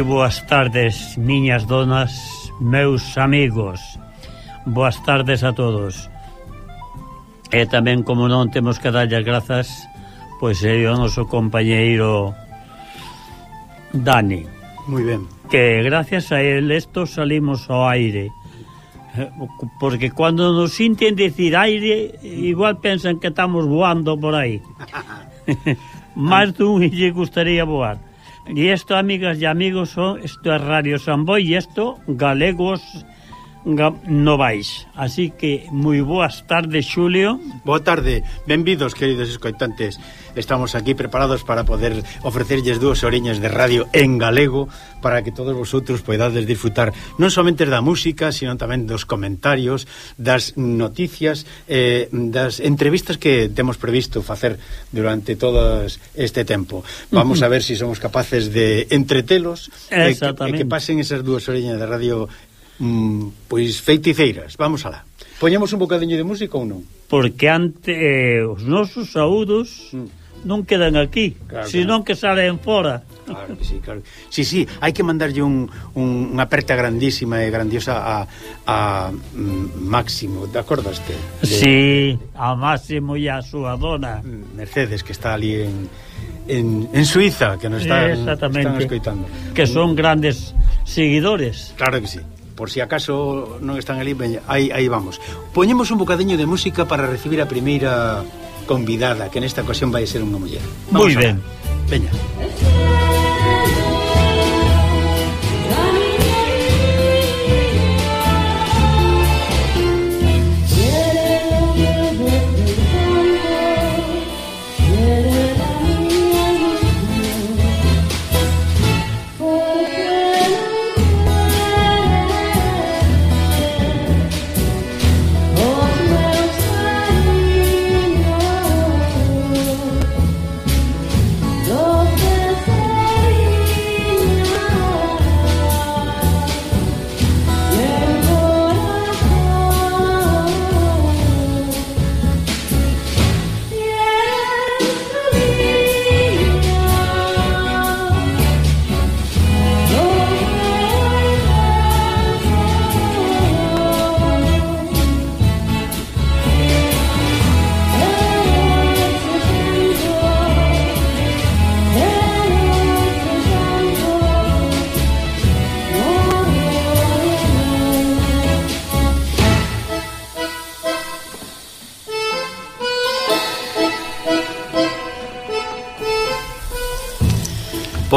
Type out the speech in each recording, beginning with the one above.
moi boas tardes, miñas donas, meus amigos. Boas tardes a todos. E tamén, como non, temos que darlle as grazas, pois eh, é o noso compañeiro Dani. Moi ben. Que gracias a el esto salimos ao aire. Porque cando nos sinten decir aire, igual pensan que estamos voando por aí. Máis dun lle gustaría voar. Y esto, amigas y amigos, esto es Radio Samboy y esto, Galegos Novais. Así que moi boas tardes, Xulio. Boa tarde. Benvidos, queridos escoitantes. Estamos aquí preparados para poder ofrecerlles dúas oriñas de radio en galego para que todos vosotros podades disfrutar non somente da música, sino tamén dos comentarios, das noticias, eh, das entrevistas que temos previsto facer durante todo este tempo. Vamos uh -huh. a ver se si somos capaces de entretelos e eh, que, eh, que pasen esas dúas oriñas de radio mm, pois feiticeiras, vamos alá. Poñemos un bocadiño de música ou non? Porque ante eh, os nosos saúdos mm. non quedan aquí, claro, senón que salen fora. Claro que sí, claro. Sí, sí, hai que mandarlle un, un, unha aperta grandísima e grandiosa a, a mm, Máximo, de acordaste? De... Sí, a Máximo e a súa dona. Mm, Mercedes, que está ali en, en, en Suiza que nos están, están escoitando. Que son grandes seguidores. Claro que sí por si acaso non están ali, ben, aí, aí vamos. Poñemos un bocadiño de música para recibir a primeira convidada, que nesta ocasión vai ser unha muller. Moi ben. Veña. Veña.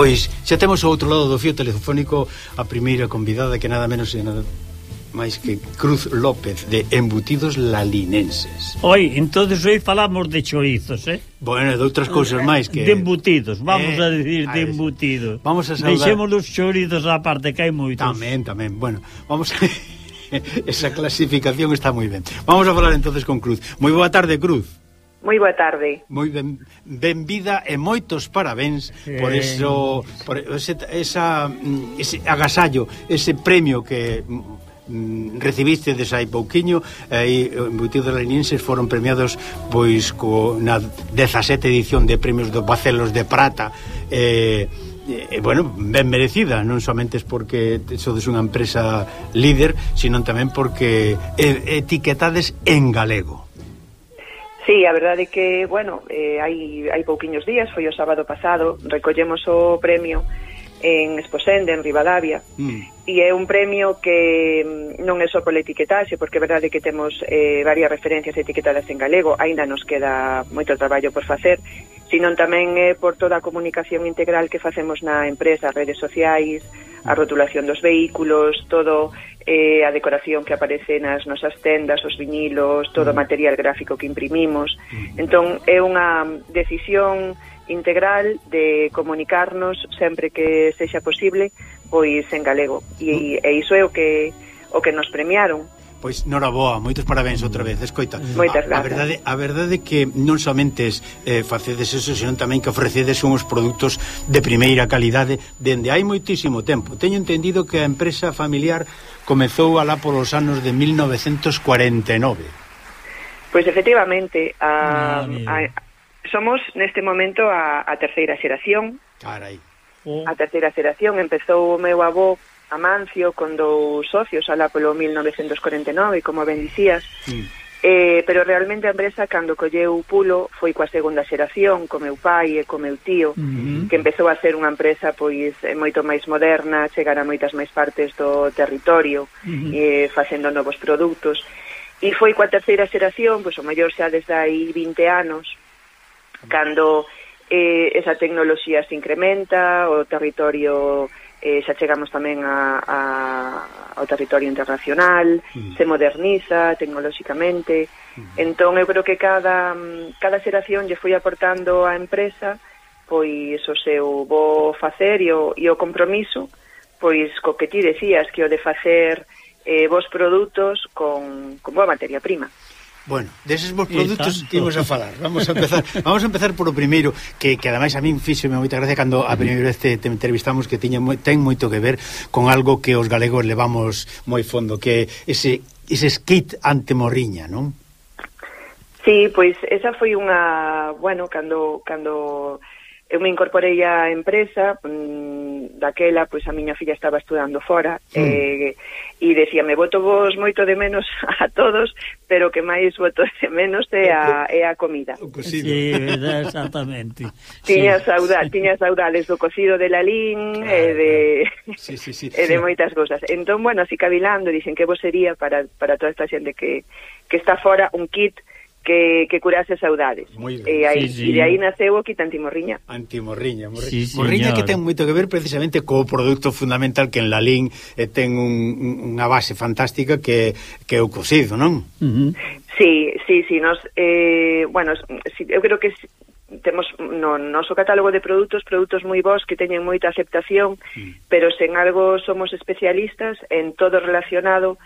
Pois xa temos ao outro lado do fio telefónico a primeira convidada que nada menos e nada máis que Cruz López de Embutidos Lalinenses. Oi, entonces hoy falamos de chorizos, eh? Bueno, de outras cousas máis que... De embutidos, vamos eh, a decir de embutidos. Vamos a saudar... Deixemos os chorizos á parte, que hai moitos. Tamén, tamén, bueno, vamos a... Esa clasificación está moi ben. Vamos a falar entonces con Cruz. Moi boa tarde, Cruz. Moi boa tarde. Moi ben, benvida e moitos parabéns sí. por eso por ese, esa, mm, ese agasallo, ese premio que mm, mm recibiste de hai pouquiño e embutidos leninenses foron premiados pois co, na 17 edición de premios do Bacelos de Prata e eh, bueno, ben merecida, non somente es porque sodes unha empresa líder, sino tamén porque etiquetades en galego. Sí, a verdade é que, bueno, eh, hai, hai pouquiños días, foi o sábado pasado, recollemos o premio en Esposende, en Rivadavia, mm. e é un premio que mm, non é só pola etiquetaxe, porque é verdade que temos eh, varias referencias etiquetadas en galego, aínda nos queda moito traballo por facer, sino tamén é por toda a comunicación integral que facemos na empresa, redes sociais, a rotulación dos vehículos, todo eh, a decoración que aparece nas nosas tendas, os vinilos, todo o mm. material gráfico que imprimimos. Mm. Entón, é unha decisión integral de comunicarnos sempre que sexa posible, pois en galego. E, mm. e iso é o que o que nos premiaron. Pois noraboa, moitos parabéns outra vez, escoita. Mm. Moitas. A, a verdade, a verdade que non somente eh, facedes eso, senón tamén que ofrecedes uns produtos de primeira calidade dende hai moitísimo tempo. Teño entendido que a empresa familiar comezou alá polos anos de 1949. Pois efectivamente, a, a, somos neste momento a, a terceira xeración. Carai. Oh. A terceira xeración empezou o meu avó Amancio con dous socios alá polo 1949, como ben dicías. Mm. Eh, pero realmente a empresa cando colleu o pulo foi coa segunda xeración, co meu pai e co meu tío, uh que empezou a ser unha empresa pois eh, moito máis moderna, chegar a moitas máis partes do territorio, uh eh, facendo novos produtos. E foi coa terceira xeración, pois o mellor xa desde aí 20 anos, cando eh, esa tecnoloxía se incrementa, o territorio eh, xa chegamos tamén a, a, ao territorio internacional, mm. se moderniza tecnolóxicamente. Mm. Entón eu creo que cada cada xeración lle foi aportando á empresa pois o seu bo facer e o, e o compromiso pois co que ti decías que o de facer eh, vos produtos con, con boa materia prima. Bueno, deses vos produtos imos a falar. Vamos a empezar, vamos a empezar por o primeiro que que ademais a min fíxome moita gracia cando a primeira vez te, te entrevistamos que tiña moi, ten moito que ver con algo que os galegos levamos moi fondo, que ese ese kit ante morriña, non? Sí, pois esa foi unha, bueno, cando cando eu me incorporei á empresa, mmm, daquela, pois a miña filla estaba estudando fora, mm. eh, e decíame, voto vos moito de menos a todos, pero que máis voto de menos é a, é a comida. O cocido. Sí, verdad, exactamente. tiña, sí, saudade, sí. tiña saudades do cocido de Lalín claro, e de, sí, sí, sí, e de sí. moitas cosas. Entón, bueno, así cavilando, dicen que vos sería para, para toda esta xente que, que está fora un kit que, que curase saudades. E, aí, sí, sí. e de aí naceu o kit antimorriña. Antimorriña. Morri... Sí, señor. morriña que ten moito que ver precisamente co produto fundamental que en Lalín eh, ten un, unha base fantástica que, que é o cocido, non? Uh -huh. Sí, sí, sí. Nos, eh, bueno, sí, eu creo que temos no noso catálogo de produtos produtos moi bons que teñen moita aceptación, mm. pero sen algo somos especialistas en todo relacionado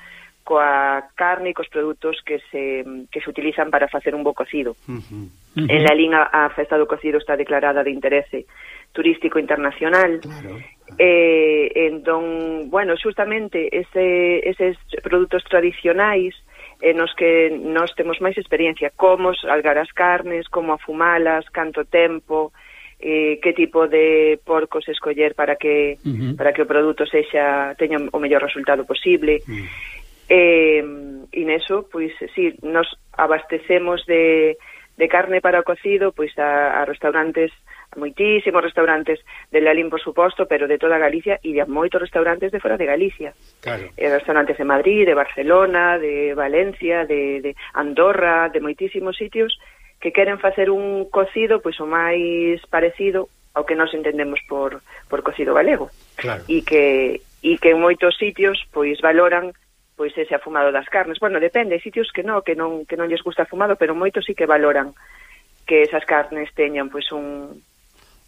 coa carne e cos produtos que se, que se utilizan para facer un bo cocido. Uh -huh. Uh -huh. En la linha a festa do cocido está declarada de interese turístico internacional. Claro. Eh, entón, bueno, justamente ese, eses produtos tradicionais eh, nos que nós temos máis experiencia, como algar as carnes, como afumalas, canto tempo, eh, que tipo de porcos escoller para que uh -huh. para que o produto sexa teña o mellor resultado posible. Uh -huh. E, e neso, pois, sí, nos abastecemos de, de carne para o cocido, pois, a, a restaurantes a moitísimos restaurantes de Lalín, por suposto, pero de toda Galicia e de moitos restaurantes de fora de Galicia. Claro. E restaurantes de Madrid, de Barcelona, de Valencia, de, de Andorra, de moitísimos sitios que queren facer un cocido pois o máis parecido ao que nós entendemos por, por cocido galego. Claro. E que e que en moitos sitios pois valoran pois ese afumado das carnes. Bueno, depende, hai sitios que non, que non que non lles gusta afumado, pero moitos sí que valoran que esas carnes teñan pois un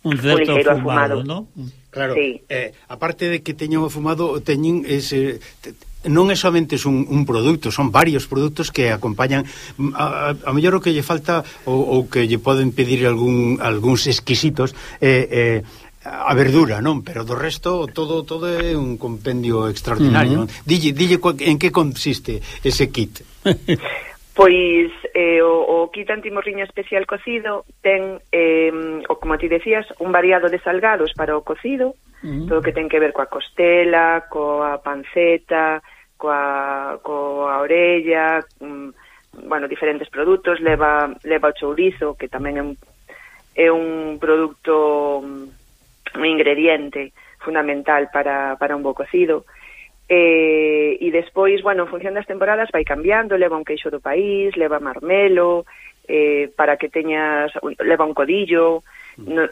un certo un afumado, afumado, ¿no? Claro. Sí. Eh, aparte de que teñan afumado, teñen ese te, non é somente un, un produto, son varios produtos que acompañan mm, a, a, a mellor o que lle falta ou, ou que lle poden pedir algún algúns exquisitos eh, eh, a verdura, non, pero do resto todo todo é un compendio extraordinario. Uh -huh. Dille dille en que consiste ese kit. pois eh, o, o kit antimorriña especial cocido ten, eh, o como ti decías, un variado de salgados para o cocido, uh -huh. todo que ten que ver coa costela, coa panceta, coa, coa orella, mm, bueno, diferentes produtos, leva, leva o chourizo, que tamén é un, é un produto mm, un ingrediente fundamental para, para un bo cocido. Eh, e despois, bueno, en función das temporadas vai cambiando, leva un queixo do país, leva marmelo, eh, para que teñas, leva un codillo, mm. no,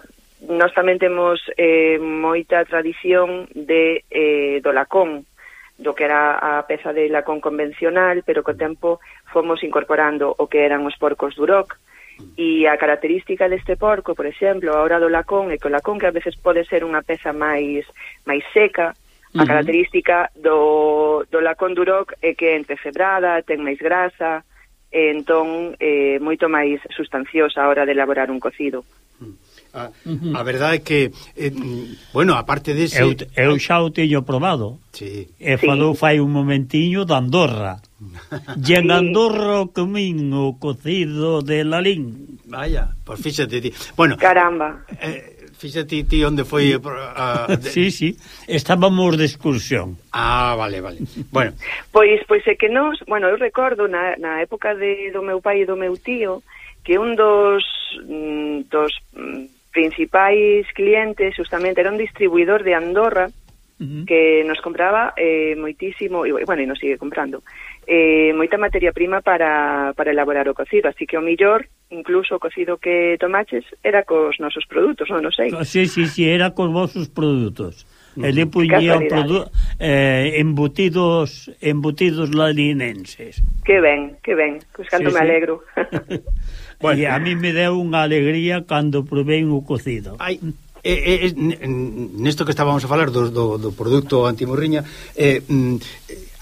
nós tamén temos eh, moita tradición de eh, do lacón, do que era a peza de lacón convencional, pero co tempo fomos incorporando o que eran os porcos duroc, E a característica deste porco, por exemplo, a hora do lacón, é que o lacón que a veces pode ser unha peza máis máis seca, a característica do, do lacón duroc é que é entrecebrada, ten máis grasa, e entón é moito máis sustanciosa a hora de elaborar un cocido. A, a verdade é que eh, bueno, aparte dese eu, eu xa o teño probado. Sí. E falou sí. fai un momentiño de Andorra. e en Andorra comín o cocido de Lalín. Vaya, pois pues fíxate ti. Bueno, caramba. Eh, Fíxate ti onde foi a, a, de... Sí, sí, estábamos de excursión Ah, vale, vale bueno. Pois pois é que nós, bueno, eu recordo na, na época de, do meu pai e do meu tío Que un dos, mm, dos mm, principais clientes justamente era un distribuidor de Andorra uh -huh. que nos compraba eh, moitísimo, e bueno, e nos sigue comprando, eh, moita materia prima para, para elaborar o cocido, así que o millor incluso o cocido que tomaches era cos nosos produtos, non, non sei. Ah, sí, sí, sí, era cos vosos produtos. Uh -huh. Ele puñía eh, embutidos embutidos lalinenses. Que ben, que ben, pois canto sí, me alegro. Sí. Bueno. E a mí me deu unha alegría cando probei o cocido. Ai, eh, eh, nesto que estábamos a falar do, do, do produto antimorriña eh, mm,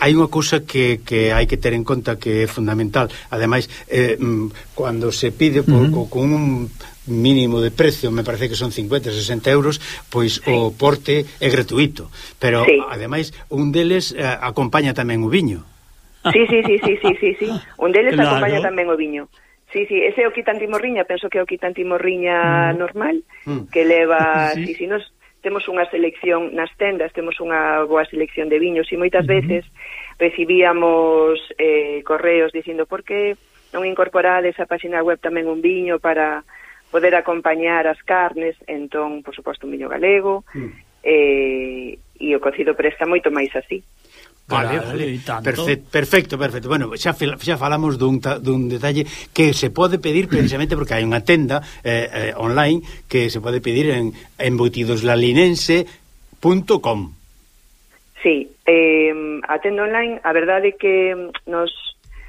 hai unha cousa que, que hai que ter en conta que é fundamental ademais, eh, mm, cuando se pide por, uh -huh. con un mínimo de precio, me parece que son 50, 60 euros, pois sí. o porte é gratuito, pero sí. ademais un deles eh, acompaña tamén o viño. Sí, sí, sí, sí, sí, sí, sí. Un deles claro. acompaña tamén o viño. Sí, sí, ese é o quitan timorriña, penso que é o quitan timorriña mm. normal, mm. que leva, sí, sí, sí nos temos unha selección nas tendas, temos unha boa selección de viños e moitas mm-hmm. veces recibíamos eh, correos dicindo por que non incorporades a página web tamén un viño para poder acompañar as carnes, entón, por suposto, un viño galego, mm. eh, e o cocido presta moito máis así. Vale, vale. Perfe perfecto, perfecto. Bueno, xa, xa falamos dun, dun detalle que se pode pedir precisamente porque hai unha tenda eh, eh, online que se pode pedir en embutidoslalinense.com Sí, eh, a tenda online a verdade que nos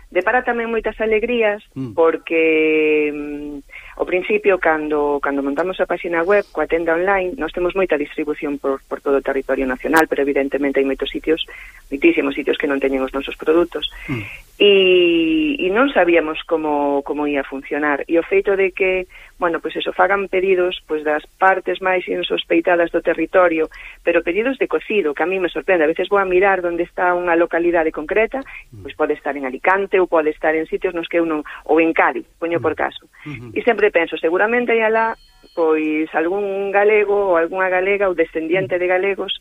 depara tamén moitas alegrías mm. porque... Mm, Ao principio, cando, cando montamos a página web coa tenda online, nós temos moita distribución por, por todo o territorio nacional, pero evidentemente hai moitos sitios, moitísimos sitios que non teñen os nosos produtos. Mm e, e non sabíamos como, como ia funcionar. E o feito de que, bueno, pois eso fagan pedidos pois das partes máis insospeitadas do territorio, pero pedidos de cocido, que a mí me sorprende, a veces vou a mirar onde está unha localidade concreta pois pode estar en Alicante ou pode estar en sitios nos que eu non, ou en Cádiz poño por caso, e sempre penso seguramente hai alá pois algún galego ou algunha galega ou descendiente de galegos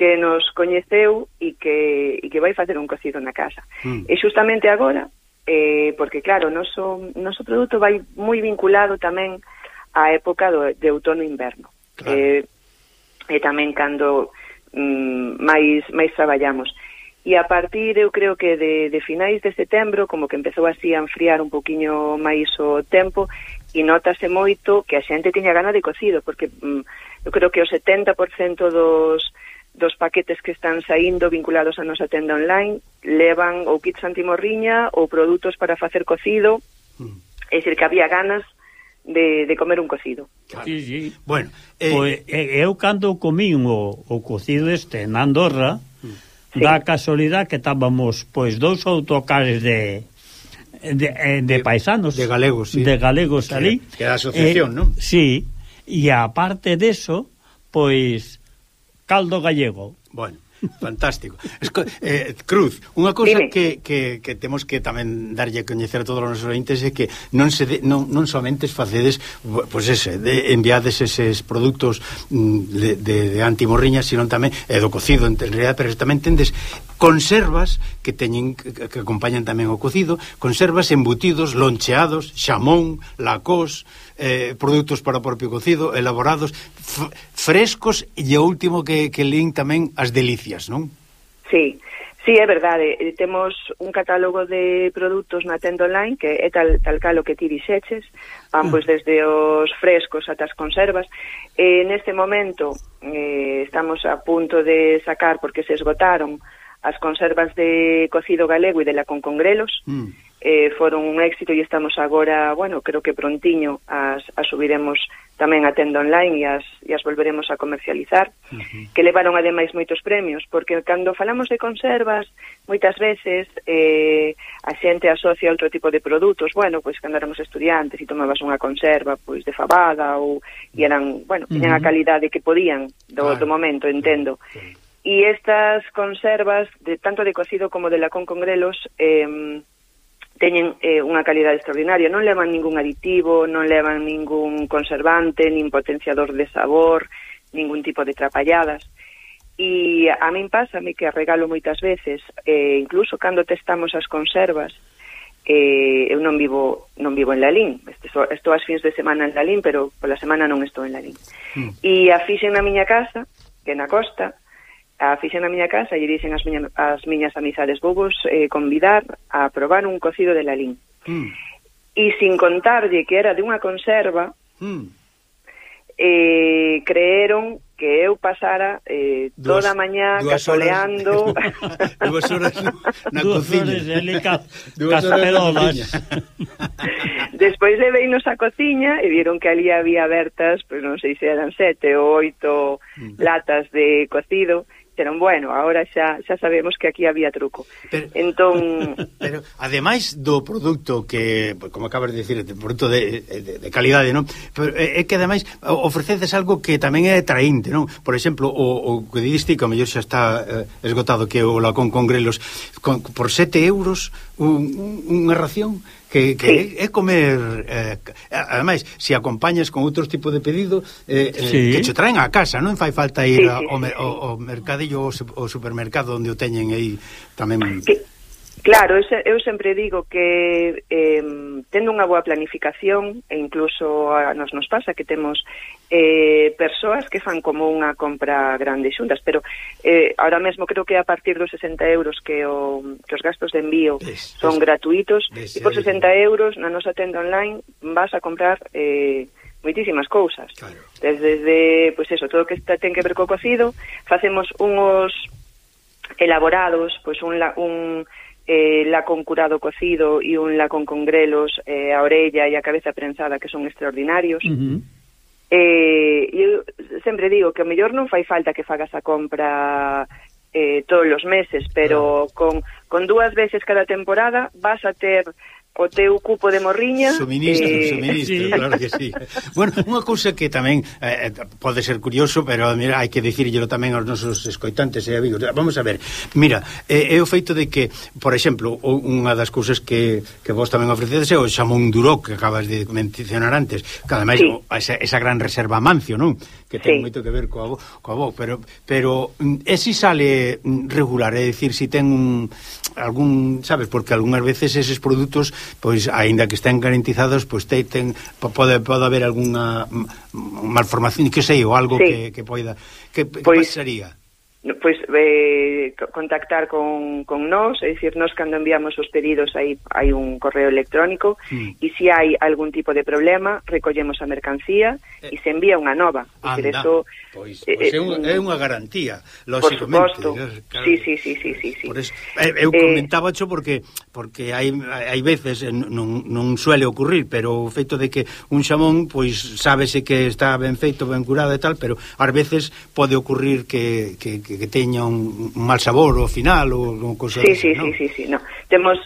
que nos coñeceu e que, e que vai facer un cocido na casa. Mm. E justamente agora, eh, porque claro, o noso, noso produto vai moi vinculado tamén á época do, de outono-inverno. Claro. Eh, e tamén cando mm, máis, máis traballamos. E a partir, eu creo que de, de finais de setembro, como que empezou así a enfriar un poquinho máis o tempo, e notase moito que a xente tiña gana de cocido, porque mm, eu creo que o 70% dos, dos paquetes que están saindo vinculados a nosa tenda online levan ou kits antimorriña ou produtos para facer cocido mm. é dicir que había ganas de, de comer un cocido claro. sí, sí. bueno eh... Pois, eu cando comín o, o cocido este en Andorra mm. sí. da casualidade que estábamos pois dous autocares de de, eh, de, de paisanos de galegos, sí. de galegos que, ali que da asociación, eh, non? Sí, e aparte deso pois caldo gallego. Bueno, fantástico. Esco, eh, Cruz, unha cousa que, que, que temos que tamén darlle a coñecer a todos os nosos ointes é que non se de, non, non somente facedes pois ese, de, enviades eses produtos mm, de, de, de antimorriña, sino tamén é do cocido en realidad, pero tamén tendes conservas que teñen que acompañan tamén o cocido, conservas embutidos, loncheados, xamón, lacós, eh, produtos para o propio cocido, elaborados, frescos e o último que, que lín tamén as delicias, non? Sí, Sí, é verdade, eh, temos un catálogo de produtos na tenda online que é tal, tal cal o que ti dixeches, van ah. pois desde os frescos ata as conservas. E neste momento eh, estamos a punto de sacar, porque se esgotaron, as conservas de cocido galego e de la con congrelos, mm eh, foron un éxito e estamos agora, bueno, creo que prontiño as, as subiremos tamén a tenda online e as, e as volveremos a comercializar, uh -huh. que levaron ademais moitos premios, porque cando falamos de conservas, moitas veces eh, a xente asocia outro tipo de produtos, bueno, pois cando éramos estudiantes e tomabas unha conserva pois de fabada ou e eran, bueno, tiñan uh -huh. a calidade que podían do, claro. do momento, entendo. E estas conservas, de tanto de cocido como de lacón con grelos, eh, teñen eh, unha calidade extraordinaria, non levan ningún aditivo, non levan ningún conservante, nin potenciador de sabor, ningún tipo de trapalladas. E a min pásame que regalo moitas veces, eh, incluso cando testamos as conservas, eh, eu non vivo non vivo en Lalín, estou, estou as fins de semana en Lalín, pero pola semana non estou en Lalín. Mm. E a fixen na miña casa, que na costa, A fixen na miña casa e dixen as, miña, as miñas amizades vou vos eh, convidar a probar un cocido de lalín. Mm. E sin contarlle que era de unha conserva, mm. eh, creeron que eu pasara eh, duas, toda a mañá casoleando dúas horas na cociña dúas horas despois leveinos a cociña e vieron que ali había abertas pois non sei se eran sete ou oito mm. latas de cocido dixeron, bueno, agora xa xa sabemos que aquí había truco. Pero, entón, pero ademais do produto que, como acabas de dicir, de produto de, de, de calidade, non? Pero eh, é que ademais ofrecedes algo que tamén é atraínte, non? Por exemplo, o, o que diste que a mellor xa está eh, esgotado que o Lacón con Grelos con, por 7 euros un, un, unha ración que, que sí. é comer eh, ademais, se acompañas con outros tipo de pedido eh, eh sí. eh, que che traen a casa, non fai falta ir sí, sí, ao, sí. ao, ao mercadillo ou supermercado onde o teñen aí tamén que, Claro, eu sempre digo que eh, tendo unha boa planificación e incluso a nos nos pasa que temos eh, persoas que fan como unha compra grande xuntas, pero eh, ahora mesmo creo que a partir dos 60 euros que, o, que os gastos de envío es, son es, gratuitos, es, e por 60 euros na nosa tenda online vas a comprar eh, moitísimas cousas. Claro. Desde, desde pois pues eso, todo o que ten que ver co cocido, facemos unhos elaborados, pois pues un, un eh, lacón curado cocido e un lacón con grelos eh, a orella e a cabeza prensada que son extraordinarios. Uh -huh Eh, eu sempre digo que o mellor non fai falta que fagas a compra eh, todos os meses, pero con, con dúas veces cada temporada vas a ter o teu cupo de morriña Suministro, eh... suministro, sí. claro que sí Bueno, unha cousa que tamén eh, eh, pode ser curioso, pero mira, hai que dicirlo tamén aos nosos escoitantes e eh, amigos Vamos a ver, mira, eh, é o feito de que, por exemplo, unha das cousas que, que vos tamén ofrecedes é o xamón duró que acabas de mencionar antes que ademais sí. esa, esa gran reserva Mancio, non? Que ten sí. moito que ver coa, coa voz pero, pero mm, e si sale mm, regular, é dicir, si ten un, algún, sabes, porque algunhas veces eses produtos pois aínda que estén garantizados, pois te, ten pode pode haber algunha malformación, que sei, ou algo sí. que que poida que, pois, que pasaría? pois eh, contactar con, con nós, é dicir, nós cando enviamos os pedidos aí hai un correo electrónico mm. e se hai algún tipo de problema, recollemos a mercancía e eh, se envía unha nova. Anda, dicir, eso, pois, eh, pois eh, é, un, eh, é unha garantía, lóxicamente. Por suposto. Claro, sí, sí, sí, sí, sí, sí. Por eso, eh, eu comentaba xo porque porque hai, hai veces non, non suele ocurrir, pero o feito de que un xamón, pois, sábese que está ben feito, ben curado e tal, pero ás veces pode ocurrir que, que que, que teña un, un mal sabor ao final ou unha cousa sí, sí, ¿no? sí, sí, sí, no. temos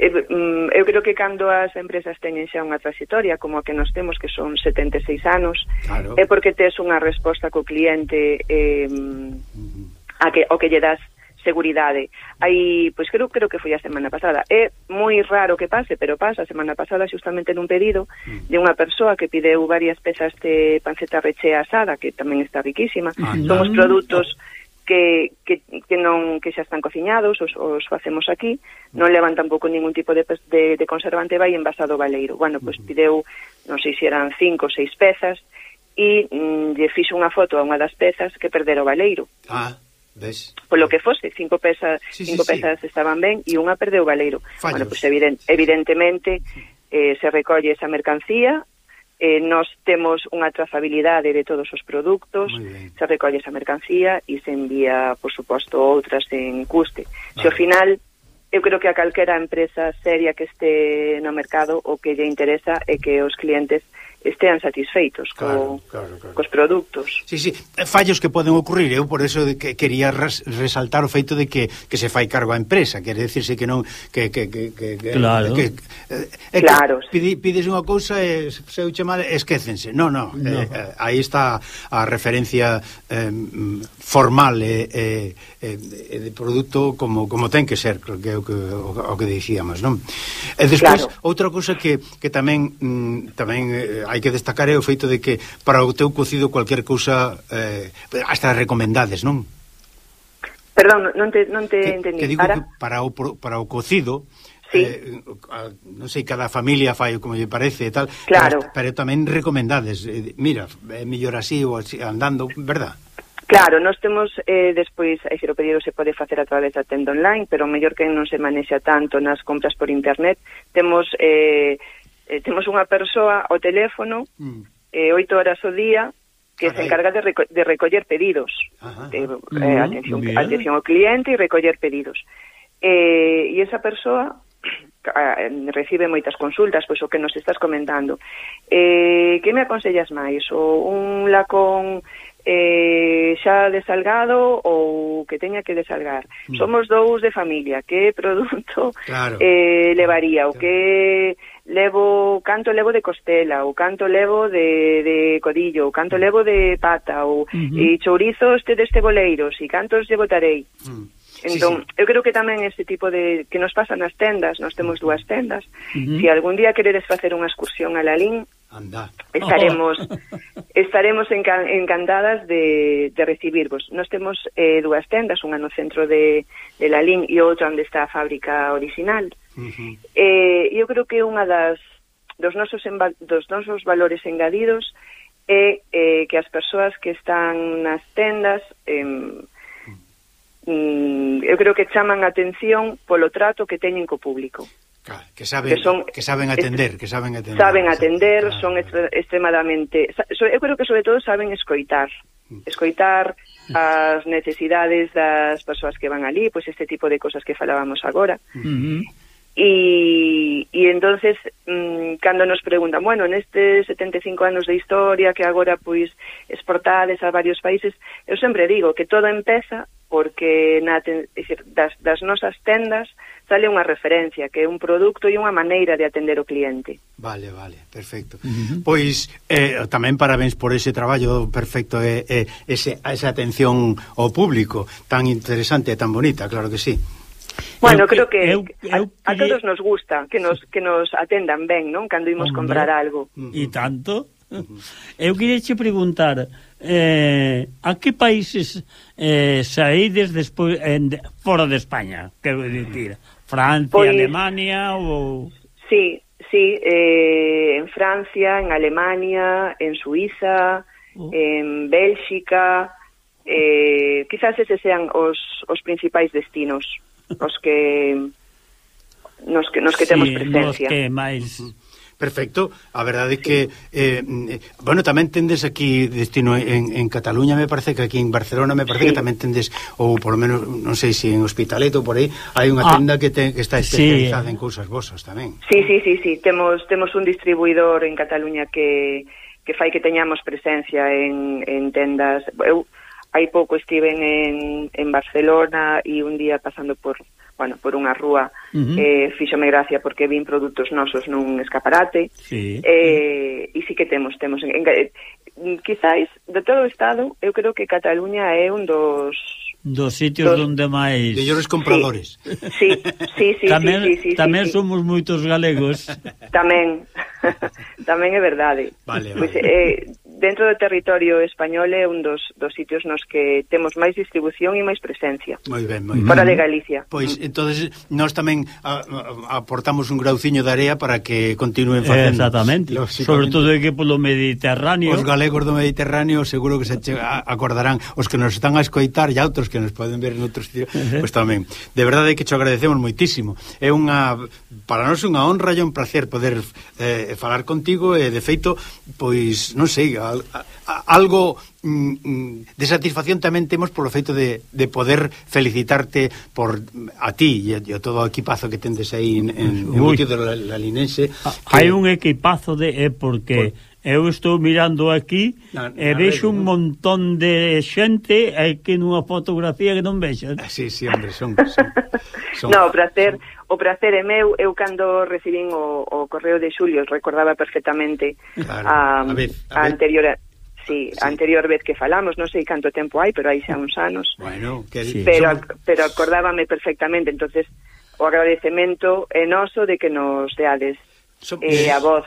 eh, mm, eu creo que cando as empresas teñen xa unha trayectoria como a que nos temos que son 76 anos claro. é porque tes unha resposta co cliente eh, uh -huh. a que, o que lle das seguridade. Aí, pois creo creo que foi a semana pasada. É moi raro que pase, pero pasa a semana pasada justamente nun pedido mm. de unha persoa que pideu varias pezas de panceta rechea asada, que tamén está riquísima. Ah, Son os produtos que, que, que non que xa están cociñados, os, os facemos aquí, non levan tampouco ningún tipo de, de, de conservante vai envasado baleiro. Bueno, pois pues, pideu, non sei se eran cinco ou seis pezas, e mm, lle fixo unha foto a unha das pezas que perdera o baleiro. Ah, ves? Polo que fose, cinco, pezas, sí, cinco sí, pezas sí. estaban ben e unha perdeu o baleiro. Fallos. Bueno, pois pues, evident, evidentemente eh, se recolle esa mercancía Eh, nos temos unha trazabilidade de todos os produtos, se recolle esa mercancía e se envía, por suposto, outras en custe. Vale. Se ao final eu creo que a calquera empresa seria que este no mercado o que lle interesa é que os clientes estean satisfeitos claro, co, claro, claro. cos produtos. Sí, sí, fallos que poden ocurrir, eu por eso de que quería res, resaltar o feito de que, que se fai cargo a empresa, quer decirse que non que que que que Claro. Que, eh, claro. Que pidi, pides unha cousa e se eu chamar esquécense. No, no, no. eh, eh, aí está a referencia eh, formal e eh, eh, de produto como como ten que ser, creo que o que o, o que dicíamos, non? E despois claro. outra cousa que que tamén mm, tamén eh, hai que destacar é o feito de que para o teu cocido cualquier cousa eh, hasta recomendades, non? Perdón, non te, non te que, entendí. Que digo para... que para o, para o cocido sí. eh, non sei, cada familia fai como lle parece e tal, claro. pero, pero tamén recomendades, eh, mira, é mellor así ou así, andando, verdad? Claro, nós temos eh, despois, a o pedido se pode facer a través da tenda online, pero mellor que non se manexa tanto nas compras por internet, temos eh, eh, temos unha persoa ao teléfono mm. eh, oito horas ao día que Carai. se encarga de, reco de recoller pedidos Ajá. de, eh, mm, atención, bien. atención ao cliente e recoller pedidos eh, e esa persoa ah, recibe moitas consultas, pois o que nos estás comentando. Eh, que me aconsellas máis? O un lacón eh, xa desalgado ou que teña que desalgar. Mm. Somos dous de familia, que produto claro. eh, levaría claro. o que levo canto levo de costela, ou canto levo de, de codillo, ou canto levo de pata, ou uh -huh. e chourizos este deste boleiros, e cantos lle botarei. Mm. Uh -huh. Entón, sí, sí. eu creo que tamén este tipo de que nos pasan nas tendas, nós temos dúas tendas. Uh -huh. Se si algún día queredes facer unha excursión a Lalín, Anda. Estaremos oh, oh. estaremos enca encantadas de, de recibirvos. Nós temos eh, dúas tendas, unha no centro de, de Lalín e outra onde está a fábrica original. Uh -huh. eh, eu creo que unha das dos nosos dos nosos valores engadidos é eh, que as persoas que están nas tendas eh, mm, eu creo que chaman a atención polo trato que teñen co público. Claro, que saben que, son, que saben atender, que saben atender. Saben atender, claro. son extremadamente, eu creo que sobre todo saben escoitar, mm. escoitar mm. as necesidades das persoas que van ali, pois pues este tipo de cosas que falábamos agora. Mm. Uh -huh. E, e entonces mmm, cando nos preguntan, bueno, nestes 75 anos de historia que agora pois exportades a varios países, eu sempre digo que todo empeza porque na, decir, das, das nosas tendas sale unha referencia, que é un produto e unha maneira de atender o cliente. Vale, vale, perfecto. Uh -huh. Pois eh, tamén parabéns por ese traballo perfecto e eh, eh, ese, esa atención ao público tan interesante e tan bonita, claro que sí. Bueno, eu, creo que eu, eu, a, a todos nos gusta que nos que nos atendan ben, non? Cando imos Hombre. comprar algo. E tanto. Eu queria che preguntar eh, a que países eh, saídes despois en, fora de España, quero dicir, Francia, pois, Alemania ou Sí, sí, eh, en Francia, en Alemania, en Suiza, oh. en Bélxica, eh, quizás eses sean os, os principais destinos nos que nos que, nos que sí, temos presencia. Nos que máis... Perfecto, a verdade é que eh, mm, bueno, tamén tendes aquí destino en, en Cataluña, me parece que aquí en Barcelona me parece sí. que tamén tendes ou polo menos, non sei se en Hospitalet ou por aí, hai unha ah, tenda que, te, que está especializada sí. en cousas vosas tamén. Sí, sí, sí, sí, temos temos un distribuidor en Cataluña que que fai que teñamos presencia en, en tendas. Eu hai pouco estiven en, en Barcelona e un día pasando por bueno, por unha rúa uh -huh. eh, fixome gracia porque vin produtos nosos nun escaparate sí. eh, e sí si que temos temos en, en, en, quizáis de todo o Estado eu creo que Cataluña é un dos Dos sitios dos... onde máis... Mellores compradores. Sí, sí, sí. sí tamén sí, sí, sí, tamén sí, sí. somos moitos galegos. Tamén, tamén é verdade. Vale, pois, vale. Pois, eh, dentro do territorio español é un dos, dos sitios nos que temos máis distribución e máis presencia. Moi ben, moi ben. Fora de Galicia. Pois, mm. entonces nós tamén a, a, aportamos un grauciño de area para que continúen facendo. Exactamente. Sobre todo que polo Mediterráneo. Os galegos do Mediterráneo seguro que se che, a, acordarán. Os que nos están a escoitar e outros que nos poden ver en outros sitios, uh -huh. pois tamén. De verdade que te agradecemos moitísimo. É unha para nós unha honra e un placer poder eh, falar contigo e de feito pois non sei, a, a, algo mm, mm, de satisfacción tamén temos polo feito de, de poder felicitarte por a ti e a, a todo o equipazo que tendes aí en, en, en Uy, de la, la linense. Ah, que... Hai un equipazo de eh, porque... Por Eu estou mirando aquí na, na e vexo un montón de xente e que nunha fotografía que non vexas. Ah, sí, sí, hombre, son... son, son no, o prazer, son... o prazer é meu. Eu cando recibín o, o correo de Xulio recordaba perfectamente claro, a, a, vez, a, a anterior... Sí, sí. anterior vez que falamos, non sei canto tempo hai, pero hai xa uns anos. Bueno, que sí. pero pero acordábame perfectamente, entonces o agradecemento é noso de que nos deades Som... eh, a voz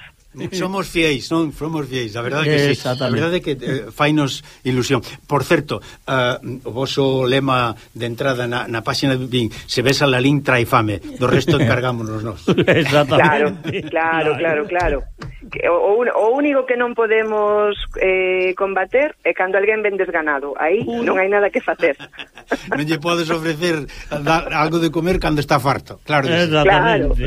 Somos fieis, non? Somos fieis, a verdade que sí. A verdade que eh, fainos ilusión. Por certo, uh, o voso lema de entrada na, na páxina de Bin, se besa la lin trae fame, do resto encargámonos nós. Exactamente. Claro, claro, claro, claro. Que, o, o único que non podemos eh, combater é cando alguén ven desganado. Aí non hai nada que facer. non lle podes ofrecer algo de comer cando está farto. Claro. Claro.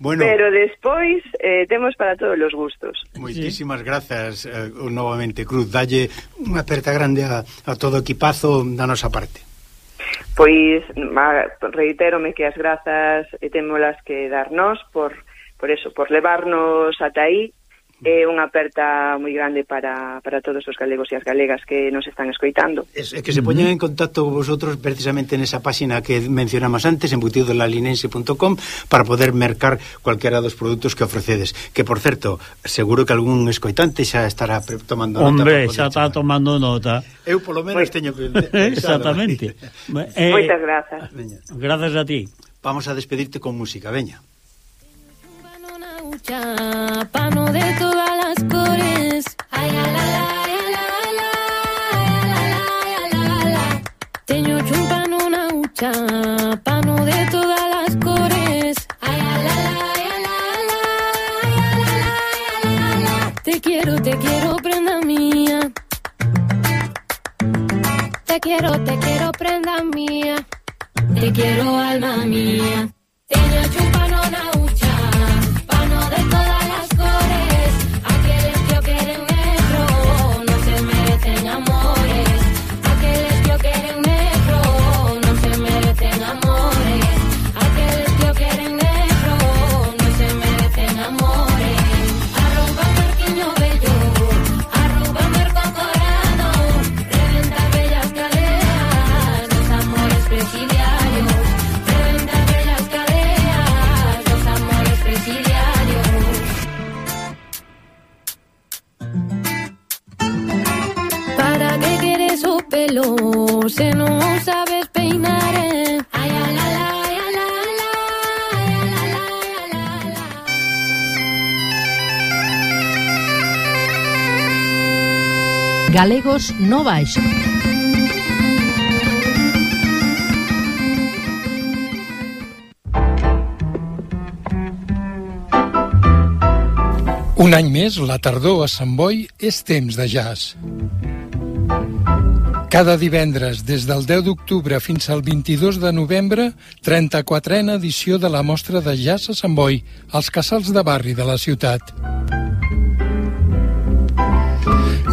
Bueno. Pero despois eh, temos para todos os gustos. Moitísimas grazas eh, novamente, Cruz. Dalle unha aperta grande a, a todo o equipazo da nosa parte. Pois, ma, reitérome que as grazas e témolas que darnos por, por eso, por levarnos ata aí é unha aperta moi grande para, para todos os galegos e as galegas que nos están escoitando. Es, que se poñan en contacto con vosotros precisamente nesa páxina que mencionamos antes, embutidodolalinense.com, para poder mercar cualquera dos produtos que ofrecedes. Que, por certo, seguro que algún escoitante xa estará tomando Hombre, nota. Hombre, xa está tomando nota. Eu, polo menos, pues, teño que... Exactamente. eh, Moitas grazas. Grazas a ti. Vamos a despedirte con música, veña. Chapano de todas las cores. Ay, la, la, la, Teño chumpano una hucha, pano de todas las cores. Ay, la, la, la, la, Te quiero, te quiero, prenda mía. Te quiero, te quiero, prenda mía. Te quiero, alma mía. Teño chumpano una se no sabes peinar. Eh. Ay, la, la, la, la, Galegos no baixo. Un any més, la tardor a Sant Boi és temps de jazz. Cada divendres, des del 10 d'octubre fins al 22 de novembre, 34a edició de la mostra de jazz a Sant Boi, als casals de barri de la ciutat.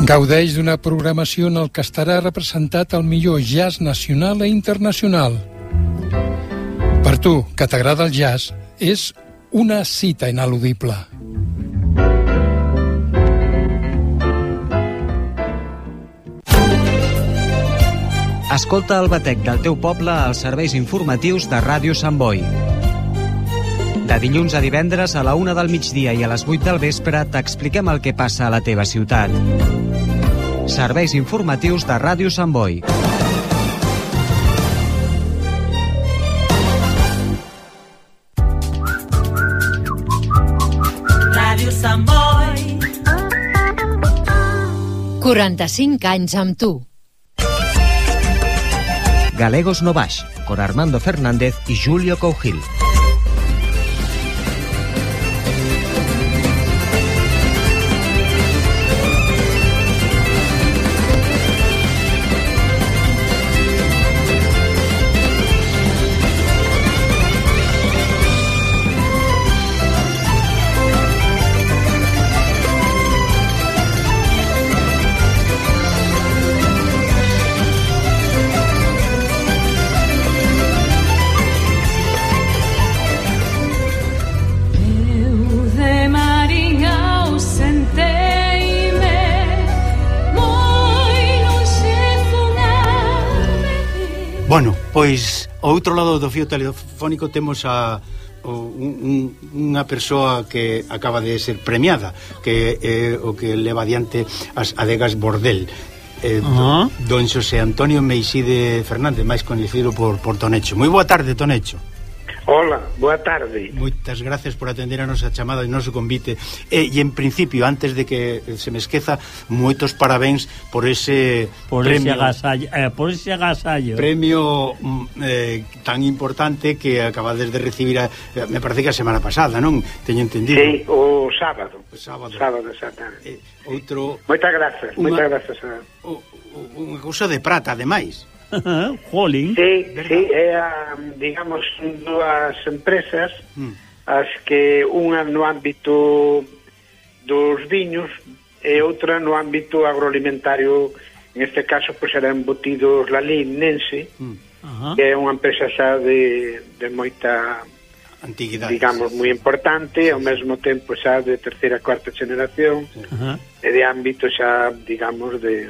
Gaudeix d'una programació en el que estarà representat el millor jazz nacional i internacional. Per tu, que t'agrada el jazz, és una cita ineludible. Escolta el batec del teu poble als serveis informatius de Ràdio Sant Boi. De dilluns a divendres a la una del migdia i a les 8 del vespre t'expliquem el que passa a la teva ciutat. Serveis informatius de Ràdio Sant Boi. Ràdio Sant Boi 45 anys amb tu. Galegos no Baix, con Armando Fernández e Julio Cougil. Bueno, pois ao outro lado do fio telefónico temos a un, un, unha persoa que acaba de ser premiada que é eh, o que leva adiante as adegas Bordel. Eh, uh -huh. don Xosé Antonio Meixide Fernández máis coñecido por, por Tonecho. Moi boa tarde Tonecho. Hola, boa tarde. Moitas gracias por atender a nosa chamada e noso convite. E, e en principio, antes de que se me esqueza, moitos parabéns por ese por premio, ese agasallo, eh, por ese agasallo. Premio mm, eh, tan importante que acabades de recibir, a, eh, me parece que a semana pasada, non? Teño entendido. Sí, o sábado. O sábado. Sábado esa tarde. Eh, outro Moitas grazas, moitas grazas. A... Unha cousa de prata, ademais. Jolín. Sí, sí, é a, digamos, dúas empresas mm. as que unha no ámbito dos viños e outra no ámbito agroalimentario, neste caso, pois, era embutidos lalinense, mm. Ajá. que é unha empresa xa de, de moita Antiguidade. Digamos, moi importante, ao mesmo tempo xa de terceira, cuarta generación, uh -huh. e de ámbito xa, digamos, de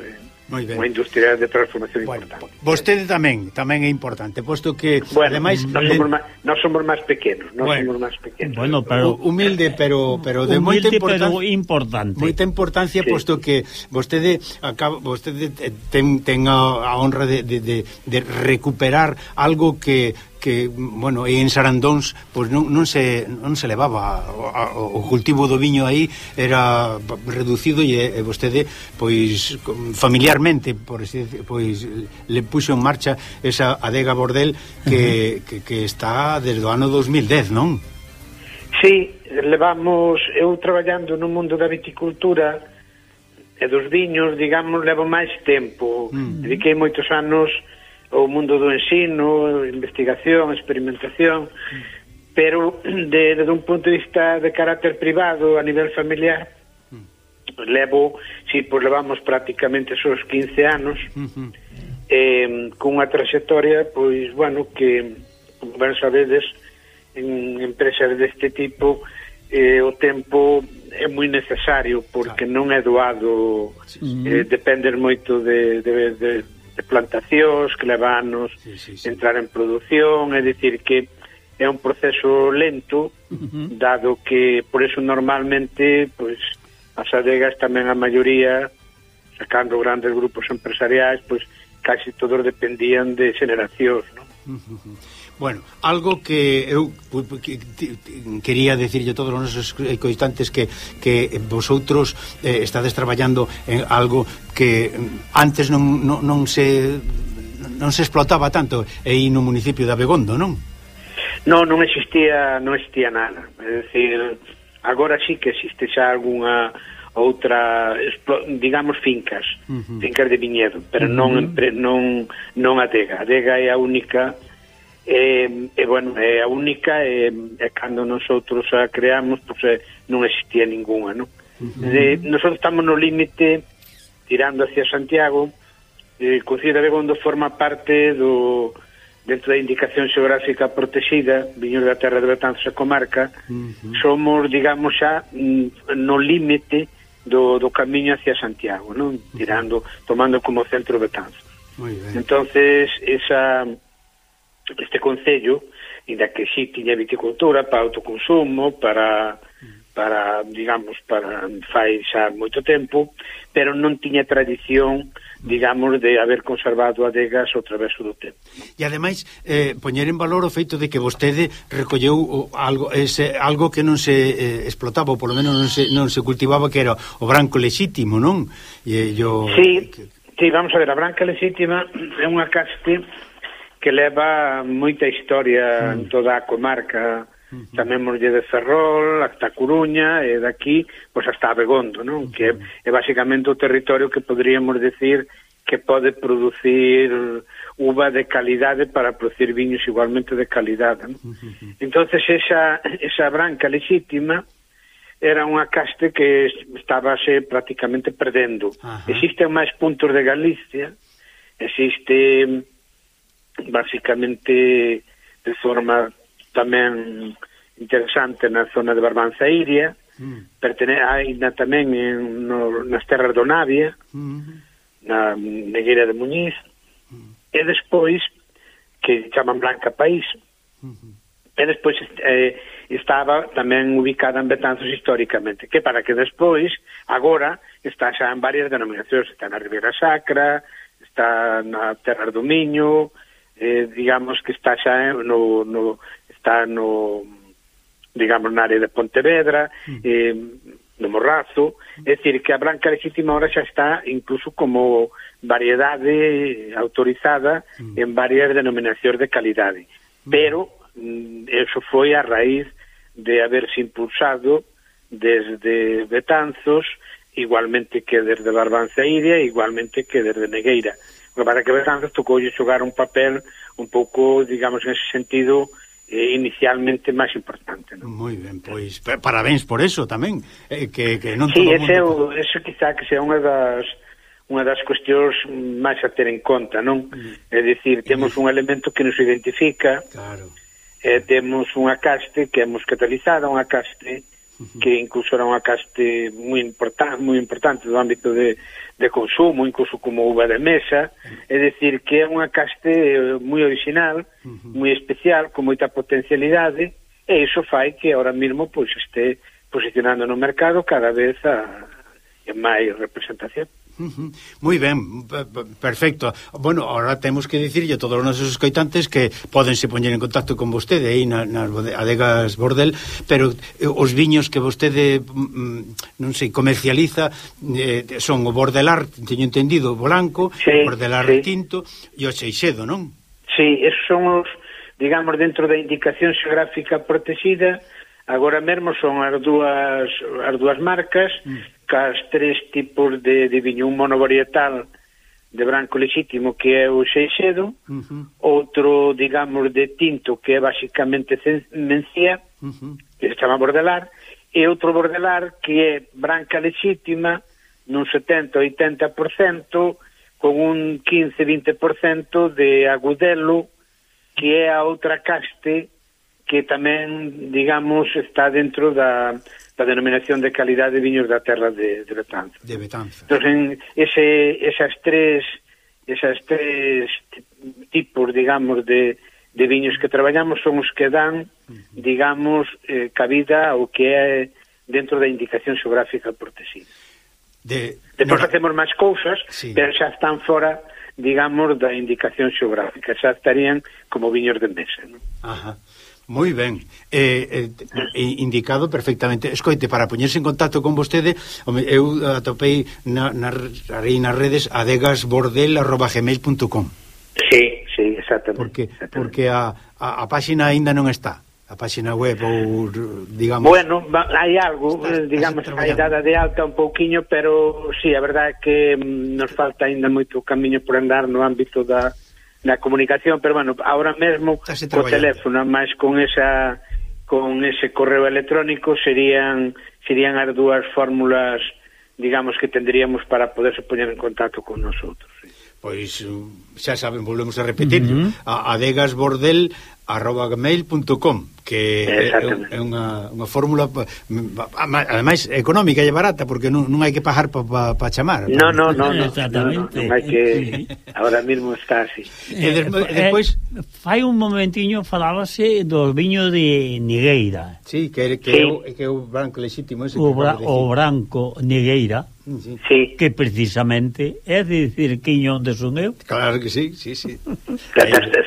unha industria de transformación bueno, importante. Vostede tamén, tamén é importante, posto que bueno, ademais nós somos máis nós somos máis pequenos, nós bueno, somos máis pequenos. Bueno, pero humilde, pero pero de humilde, moita importancia, pero importante. Moita importancia sí. posto que vostede acaba vostede ten ten a, a honra de, de, de, de recuperar algo que que, bueno, e en Sarandóns pois non, non, se, non se levaba o, o cultivo do viño aí era reducido e, e vostede pois familiarmente por así, pois le puxo en marcha esa adega Bordel que, uh -huh. que, que está desde o ano 2010, non? Sí, levamos eu traballando no mundo da viticultura e dos viños, digamos, levo máis tempo. Mm. Dediquei moitos anos o mundo do ensino, investigación, experimentación, pero de, desde un punto de vista de carácter privado, a nivel familiar, levo, si pues levamos prácticamente esos 15 anos, eh, con unha cunha trayectoria, pois, bueno, que, como ben sabedes, en empresas deste tipo, eh, o tempo é moi necesario, porque claro. non é doado, sí. eh, depende moito de, de, de de plantacións que leva anos sí, sí, sí. entrar en produción, é dicir que é un proceso lento uh -huh. dado que por eso normalmente pois as adegas tamén a maioría sacando grandes grupos empresariais, pois casi todos dependían de xeracións, non? Uh -huh. Bueno, algo que eu que, quería decirlle a todos os nosos coitantes que, que vosotros eh, estades traballando en algo que antes non, non, non se non se explotaba tanto aí no municipio de Abegondo, non? Non, non existía, non existía nada. É dicir, agora sí que existe xa algunha outra digamos fincas, uh -huh. fincas de viñedo, pero uh -huh. non non non adega. Adega é a única E, e bueno, é a única e, e cando nosotros a creamos pues, non existía ninguna non? Uh -huh. de, nosotros estamos no límite tirando hacia Santiago eh, Cuncida Begondo forma parte do dentro da indicación xeográfica protegida Viñor da Terra de Betanzos e Comarca uh -huh. somos, digamos, xa mm, no límite do, do camiño hacia Santiago non? tirando, tomando como centro Betanzos Moi ben. entonces esa este Concello, inda que sí tiña viticultura para autoconsumo, para para, digamos, para fai xa moito tempo, pero non tiña tradición, digamos, de haber conservado adegas ao traveso do tempo. E ademais, eh, poñer en valor o feito de que vostede recolleu o, algo ese, algo que non se eh, explotaba, ou polo menos non se, non se cultivaba, que era o branco lexítimo, non? E, eh, yo... Sí, que... sí, vamos a ver, a branca lexítima é unha caste que leva moita historia mm. en toda a comarca, mm tamén Morlle de Ferrol, hasta Coruña e daqui, pois hasta Abegondo, non? Que é basicamente o territorio que poderíamos decir que pode producir uva de calidade para producir viños igualmente de calidade, non? Entonces esa esa branca lexítima era unha caste que estaba se prácticamente perdendo. Ajá. Existen máis puntos de Galicia, existe basicamente de forma tamén interesante na zona de Barbanza Iria, mm. pertene aina tamén en, no, nas terras do Navia, mm. na Negueira de Muñiz, mm. e despois que chaman Blanca País. Mm -hmm. E despois eh, estaba tamén ubicada en Betanzos históricamente, que para que despois, agora, está xa en varias denominacións, está na Ribeira Sacra, está na Terra do Miño, eh, digamos que está xa eh, no, no está no digamos na área de Pontevedra mm. eh, no Morrazo mm. é dicir que a branca legítima ahora xa está incluso como variedade autorizada mm. en varias denominacións de calidade mm. pero mm, eso foi a raíz de haberse impulsado desde Betanzos igualmente que desde Barbanza Iria, igualmente que desde Negueira para que Betanzos tocou xogar un papel un pouco, digamos, en ese sentido eh, inicialmente máis importante. Non? Moi ben, pois parabéns por eso tamén, eh, que, que non sí, todo ese, mundo... o, eso quizá que sea unha das unha das cuestións máis a ter en conta, non? Mm. É dicir, temos mm. un elemento que nos identifica, claro. eh, temos unha caste que é moscatalizada, unha caste que incluso era unha caste moi importante, moi importante do ámbito de, de consumo, incluso como uva de mesa, é dicir que é unha caste eh, moi original, moi especial, con moita potencialidade, e iso fai que ahora mesmo pois este posicionando no mercado cada vez a, a máis representación. Uh. Moi ben, perfecto. Bueno, ahora temos que dicirlle a todos os nosos escoitantes que podense poñer en contacto con vostede aí nas na adegas Bordel, pero eh, os viños que vostede mm, mm, non sei, comercializa eh, son o Bordelar, teño entendido, o blanco sí, o Bordelar sí. Tinto e o Seixedo, non? Sí, esos son os, digamos, dentro da indicación xeográfica protegida, agora mesmo son as dúas as dúas marcas mm cas tres tipos de, de viño, un monovarietal de branco lexítimo que é o Seixedo, uh -huh. outro, digamos, de tinto que é basicamente Mencía, uh -huh. que se chama Bordelar, e outro Bordelar que é branca lexítima nun 70-80% con un 15-20% de agudelo que é a outra caste que tamén, digamos, está dentro da, da denominación de calidade de viños da terra de, de Betanza. De Betanza. Entón, en ese, esas tres esas tres tipos, digamos, de, de viños que traballamos son os que dan, digamos, eh, cabida ao que é dentro da indicación xeográfica protegida. De... Depois no... facemos máis cousas, sí. pero xa están fora digamos, da indicación xeográfica. Xa estarían como viños de mesa. ¿no? Ajá. Moi ben, eh, eh, indicado perfectamente. Escoite, para poñerse en contacto con vostede, eu atopei na, na, nas redes adegasbordel.gmail.com Sí, sí, exactamente. Porque, exactamente. porque a, a, a páxina aínda non está a páxina web ou digamos Bueno, hai algo, está, digamos, hai dada de alta un pouquiño, pero si sí, a verdade é que mm, nos falta aínda moito camiño por andar no ámbito da na comunicación, pero bueno, ahora mesmo o teléfono, máis con esa con ese correo electrónico serían serían as dúas fórmulas digamos que tendríamos para poderse poñer en contacto con nosotros. Sí. Pois xa saben, volvemos a repetir, uh -huh. a Adegas Bordel arroba gmail.com que é unha, unha fórmula mm, mm, ademais económica e barata porque non, non hai que pagar para pa, pa chamar. Non, non, non, no, exactamente. non, non hai que, ahora mismo está así. E, despo, eh, despois? eh, fai un momentiño falábase do viño de Nigueira. Sí, que, que, sí. O, que é o branco lexítimo ese o, bra, o branco Nigueira mm, Sí. sí. que precisamente é de Cirquiño onde son eu claro que sí, sí, sí.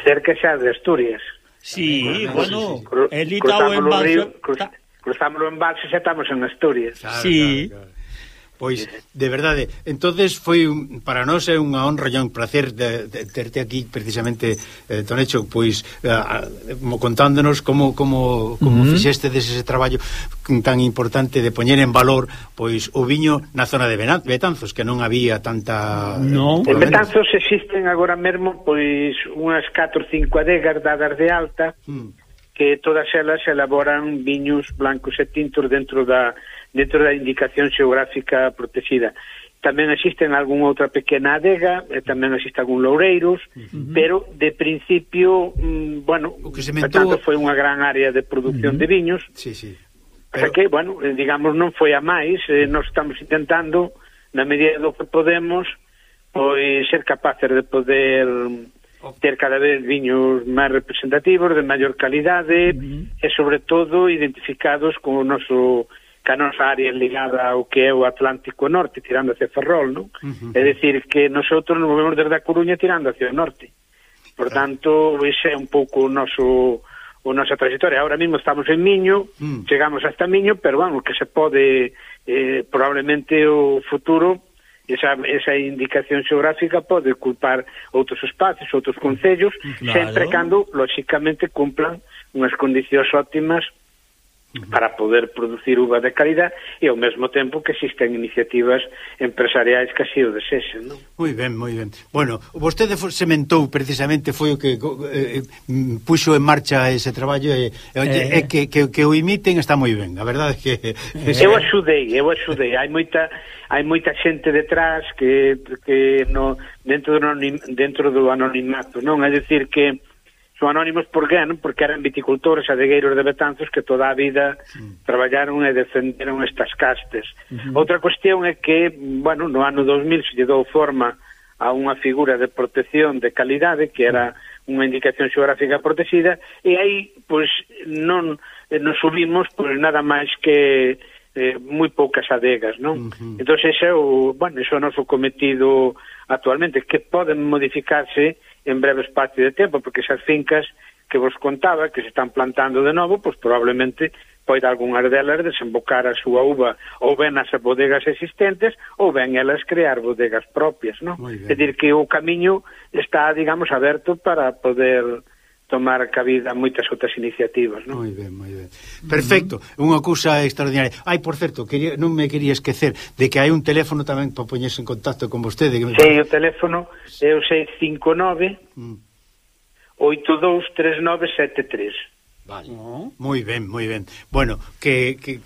cerca xa de Asturias. Sí, bueno, sí, el Itao en Barça... Cruzamos o embalse xa estamos en Asturias. Claro, sí. Claro, claro. Pois, de verdade, entonces foi un, para nós é unha honra e un placer de, de terte aquí precisamente eh, Tonecho, pois eh, a, a, contándonos como como como uh -huh. fixeste dese traballo tan importante de poñer en valor pois o viño na zona de Betanzos, que non había tanta no. En Betanzos existen agora mesmo pois unhas 4 5 adegas dadas de alta, mm. que todas elas elaboran viños blancos e tintos dentro da dentro da indicación xeográfica protegida. Tamén existen algún outra pequena adega, e tamén existe algún loureiros, uh -huh. pero de principio, mm, bueno, o que se mentou... tanto foi unha gran área de produción uh -huh. de viños. Sí, sí. Pero... O sea que, bueno, eh, digamos, non foi a máis, eh, nós estamos intentando, na medida do que podemos, pois ser capaces de poder ter cada vez viños máis representativos, de maior calidade uh -huh. e sobre todo identificados con o noso que nosa área ligada ao que é o Atlántico Norte, tirando hacia Ferrol, non? Uh -huh. É dicir, que nosotros nos movemos desde a Coruña tirando hacia o norte. Por tanto, ese é un pouco o noso o nosa trayectoria. Ahora mismo estamos en Miño, mm. chegamos hasta Miño, pero vamos, que se pode eh, probablemente o futuro esa, esa indicación xeográfica pode culpar outros espacios, outros concellos, mm, claro. sempre cando, lóxicamente, cumplan unhas condicións óptimas para poder producir uva de calidad e ao mesmo tempo que existen iniciativas empresariais que así o desexen, non? Moi ben, moi ben. Bueno, vostede sementou precisamente foi o que eh, eh, puxo en marcha ese traballo e, eh, eh, eh, que, que, que o imiten está moi ben, a verdade é que eh, eu axudei, eu axudei. Hai moita hai moita xente detrás que que no dentro do dentro do anonimato, non? É dicir que son anónimos por quen? Porque eran viticultores adegueiros de Betanzos que toda a vida sí. traballaron e defenderon estas castes. Uh -huh. Outra cuestión é que, bueno, no ano 2000 se lle dou forma a unha figura de protección de calidade que era unha indicación xeográfica protegida e aí, pois, non eh, nos subimos, pois, nada máis que eh, moi poucas adegas, non? Uh -huh. Entón, ese é o, bueno, ese é o noso cometido actualmente, que poden modificarse en breve espacio de tempo, porque esas fincas que vos contaba, que se están plantando de novo, pois probablemente poida algunhas delas desembocar a súa uva ou ben as bodegas existentes ou ben elas crear bodegas propias, non? É dicir que o camiño está, digamos, aberto para poder tomar cabida moitas outras iniciativas, non? Moi ben, moi ben. Perfecto, mm-hmm. unha cousa extraordinaria. Ai, por certo, quería, non me quería esquecer de que hai un teléfono tamén para poñerse en contacto con vostede. Que me... Sí, o teléfono é o 659 mm. 823973. Vale. Oh. Moi ben, moi ben. Bueno, que, que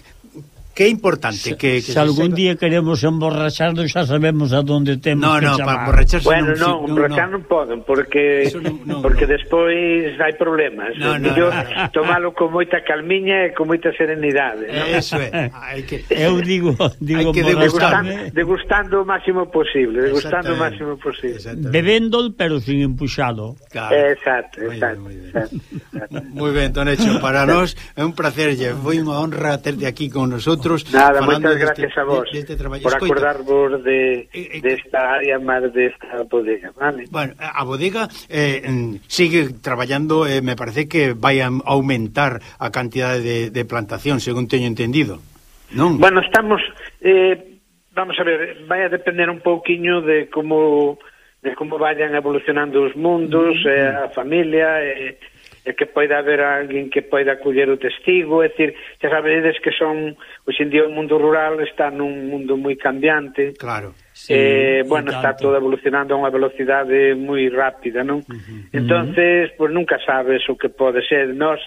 que é importante que, que se, se algún día queremos emborracharnos xa sabemos a donde temos no, no, que chamar. Para emborracharse bueno, non, non emborrachar non, poden porque Eso non, non, porque non. despois hai problemas. No, no, no. tomalo con moita calmiña e con moita serenidade, non? Eso é. Hai que Eu digo, digo que degustando, degustando o máximo posible, degustando o máximo posible. Bebendo, pero sin empuxado. Claro. Exacto, exacto. Muy bien, exacto, exacto. Muy ben, Don Hecho, para nós é un placer, foi unha honra terte aquí con nosotros outros Nada, moitas gracias a vos deste traballo. por Escoita, acordarvos de, eh, eh, desta área máis desta bodega vale? bueno, a bodega eh, mm, sigue traballando eh, me parece que vai a aumentar a cantidade de, de plantación según teño entendido non? bueno, estamos eh, vamos a ver, vai a depender un pouquiño de como de como vayan evolucionando os mundos, mm -hmm. eh, a familia, eh, e que poida haber alguén que poida aculler o testigo, é dicir, xa sabedes que son, hoxendía o mundo rural está nun mundo moi cambiante. Claro. Sí, eh, bueno, está todo evolucionando a unha velocidade moi rápida, non? Uh -huh. Entonces, pois pues, nunca sabes o que pode ser. Nós,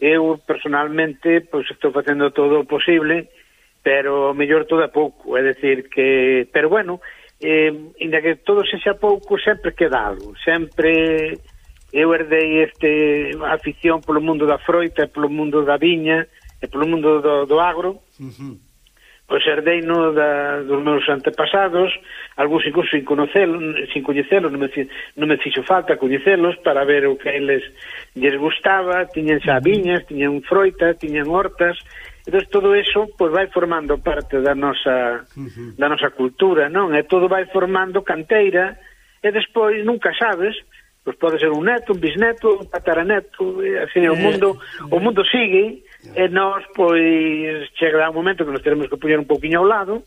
eu personalmente, pois pues, estou facendo todo o posible, pero mellor todo a pouco, é dicir que, pero bueno, eh, inda que todo sexa pouco, sempre queda algo, sempre eu herdei este afición polo mundo da froita, polo mundo da viña, e polo mundo do, do agro. Uh -huh. Pois herdei no da, dos meus antepasados, algúns incluso sin conocelos, sin coñecelos, non me, non me fixo falta coñecelos para ver o que eles lles gustaba, tiñan xa viñas, tiñan froita, tiñan hortas, Entón, todo eso pois, vai formando parte da nosa, uh -huh. da nosa cultura, non? E todo vai formando canteira, e despois, nunca sabes, pois pode ser un neto, un bisneto, un tataraneto, e, así eh, o mundo eh, o mundo sigue eh. e nós pois chegará un momento que nos teremos que poñer un pouquiño ao lado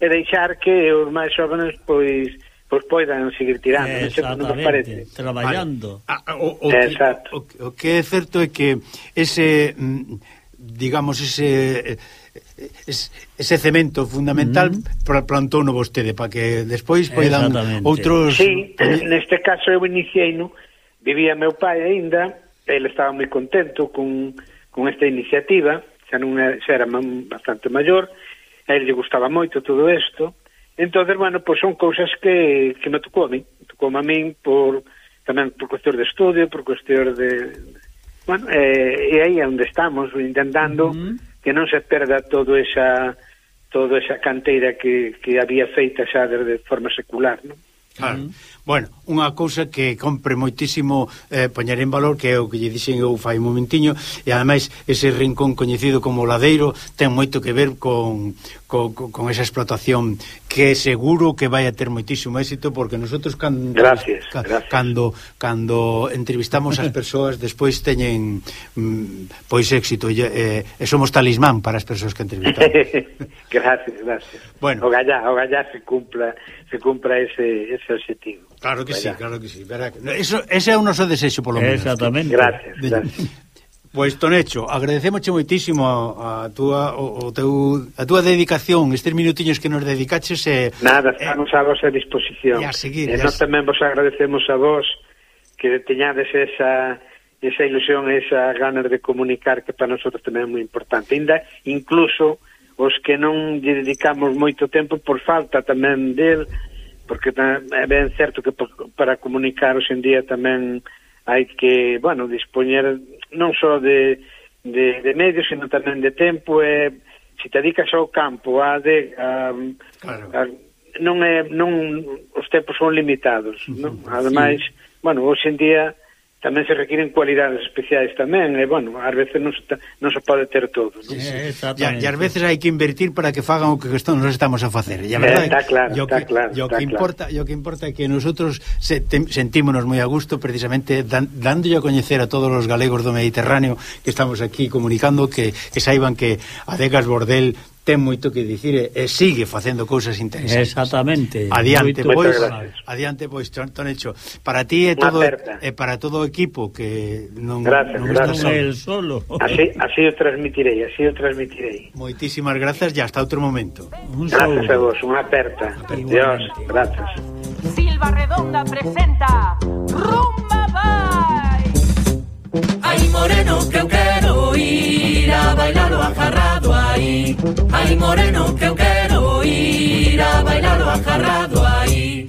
e deixar que os máis xóvenes pois pois poidan seguir tirando, Exactamente, parece. traballando. Vale. Ah, o, o, Exacto. Que, o, o que é certo é que ese mm, digamos ese eh, es, ese cemento fundamental mm. plantou no vostede para que despois poidan outros Sí, neste caso eu iniciei no vivía meu pai aínda, ele estaba moi contento con, con esta iniciativa, xa non era, xa era bastante maior, a ele lle gustaba moito todo isto. Entonces, bueno, pois son cousas que, que me tocou a mí, tocou a min por tamén por cuestión de estudio, por cuestión de... Bueno, eh, e aí é onde estamos, intentando... Mm -hmm que non se perda todo esa toda esa canteira que, que había feita xa desde forma secular, non? Claro. Mm. Bueno, unha cousa que compre moitísimo eh, poñer en valor que é o que lle dixen eu fai un momentiño e ademais ese rincón coñecido como ladeiro ten moito que ver con, con, con esa explotación que seguro que vai a ter moitísimo éxito porque nosotros cando gracias, ca, gracias. cando cando entrevistamos as persoas despois teñen mm, pois éxito e, eh, e somos talismán para as persoas que entrevistamos. gracias, gracias. Bueno, o gallá, o gallá se cumpla se cumpla ese ese objetivo. Claro que Verá. sí, claro que sí. Verá que... Eso, ese é o noso desexo, polo menos. Exactamente. Gracias, gracias. Pois, Tonecho, agradecémoche moitísimo a, a túa, o, o teu, a túa dedicación, estes minutiños que nos dedicaches. E, Nada, estamos eh, a vosa disposición. E a seguir. E nós as... tamén vos agradecemos a vos que teñades esa esa ilusión, esa ganas de comunicar que para nosotros tamén é moi importante. Ainda incluso os que non dedicamos moito tempo por falta tamén del porque é ben certo que para comunicar hoxe en día tamén hai que, bueno, dispoñer non só de, de, de medios, sino tamén de tempo e se te dedicas ao campo a de a, claro. a, non é non os tempos son limitados, non? Ademais, sí. bueno, hoxe en día tamén se requiren cualidades especiais tamén, e, bueno, ás veces non se, non se pode ter todo. Non? Sí, e eh, ás veces hai que invertir para que fagan o que nos estamos a facer. E a verdade, eh, está claro, está que, claro. Yo que, importa, claro. yo que importa é que nosotros se, te, sentímonos moi a gusto precisamente dan, dándolle a coñecer a todos os galegos do Mediterráneo que estamos aquí comunicando que, que saiban que Adegas Bordel ten moito que dicir e, e sigue facendo cousas interesantes. Exactamente. Adiante moito, pois, adiante pois Tonecho, para ti e todo e para todo o equipo que non gracias, non gracias. estás el solo. Así así o transmitirei, así o transmitirei. Moitísimas grazas e hasta outro momento. Un gracias saúdo. a vos, unha aperta. Dios, gracias. Silva Redonda presenta Rumba Bar. Ay, moreno, que eu quero ir a bailar o ajarrado aí. Ay, moreno, que eu quero ir a bailar o ajarrado aí.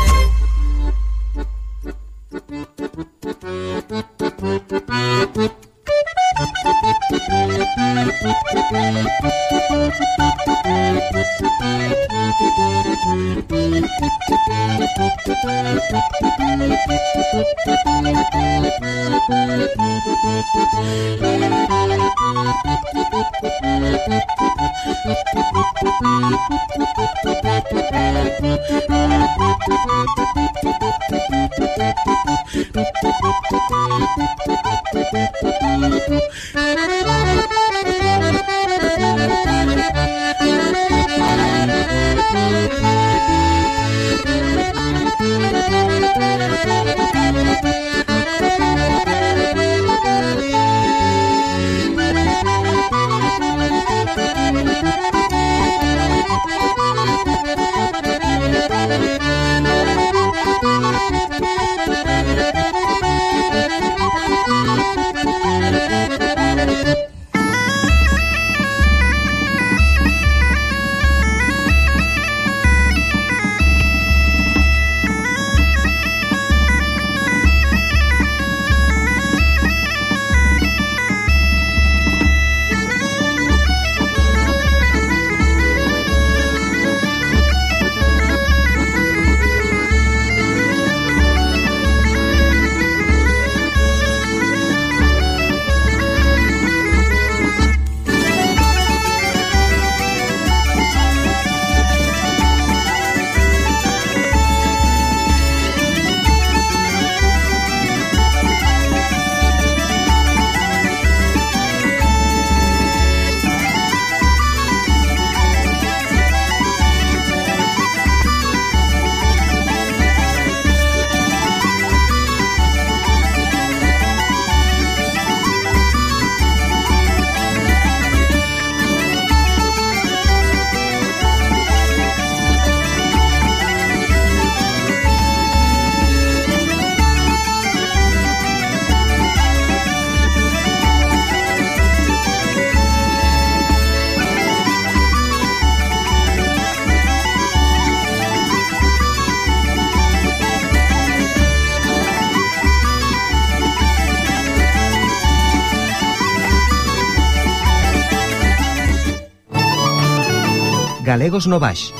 Galegos no Baix.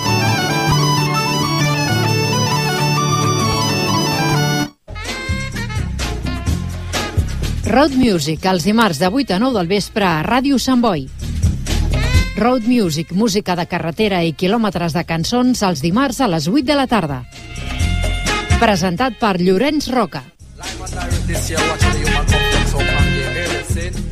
Road Music, els dimarts de 8 a 9 del vespre a Ràdio Sant Boi. Road Music, música de carretera i quilòmetres de cançons els dimarts a les 8 de la tarda. Presentat per Llorenç Roca. This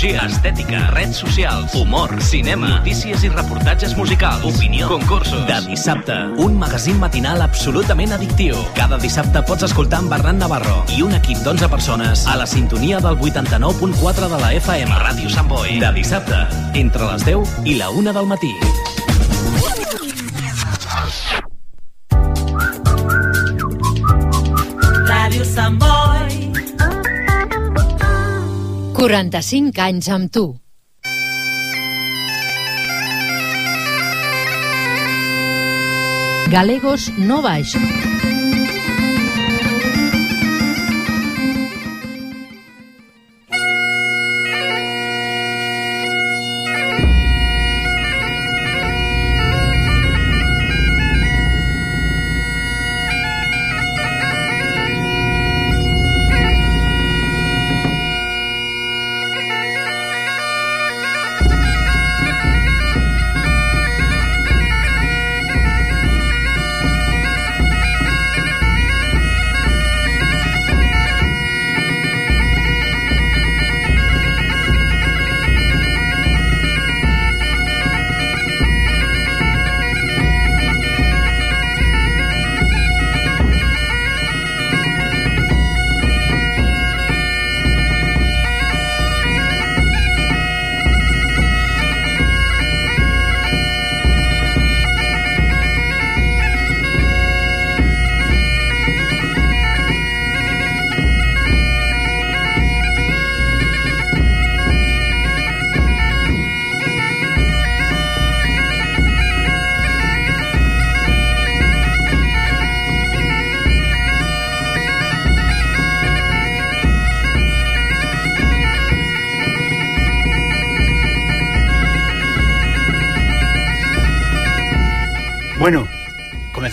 Psicologia, estètica, redes socials, humor, cinema, notícies i reportatges musicals, opinió, concursos. De dissabte, un magazín matinal absolutament addictiu. Cada dissabte pots escoltar amb Bernat Navarro i un equip d'11 persones a la sintonia del 89.4 de la FM. Ràdio Sant Boi. De dissabte, entre les 10 i la 1 del matí. Ràdio Sant Boi. 45 anys amb tu. Galegos no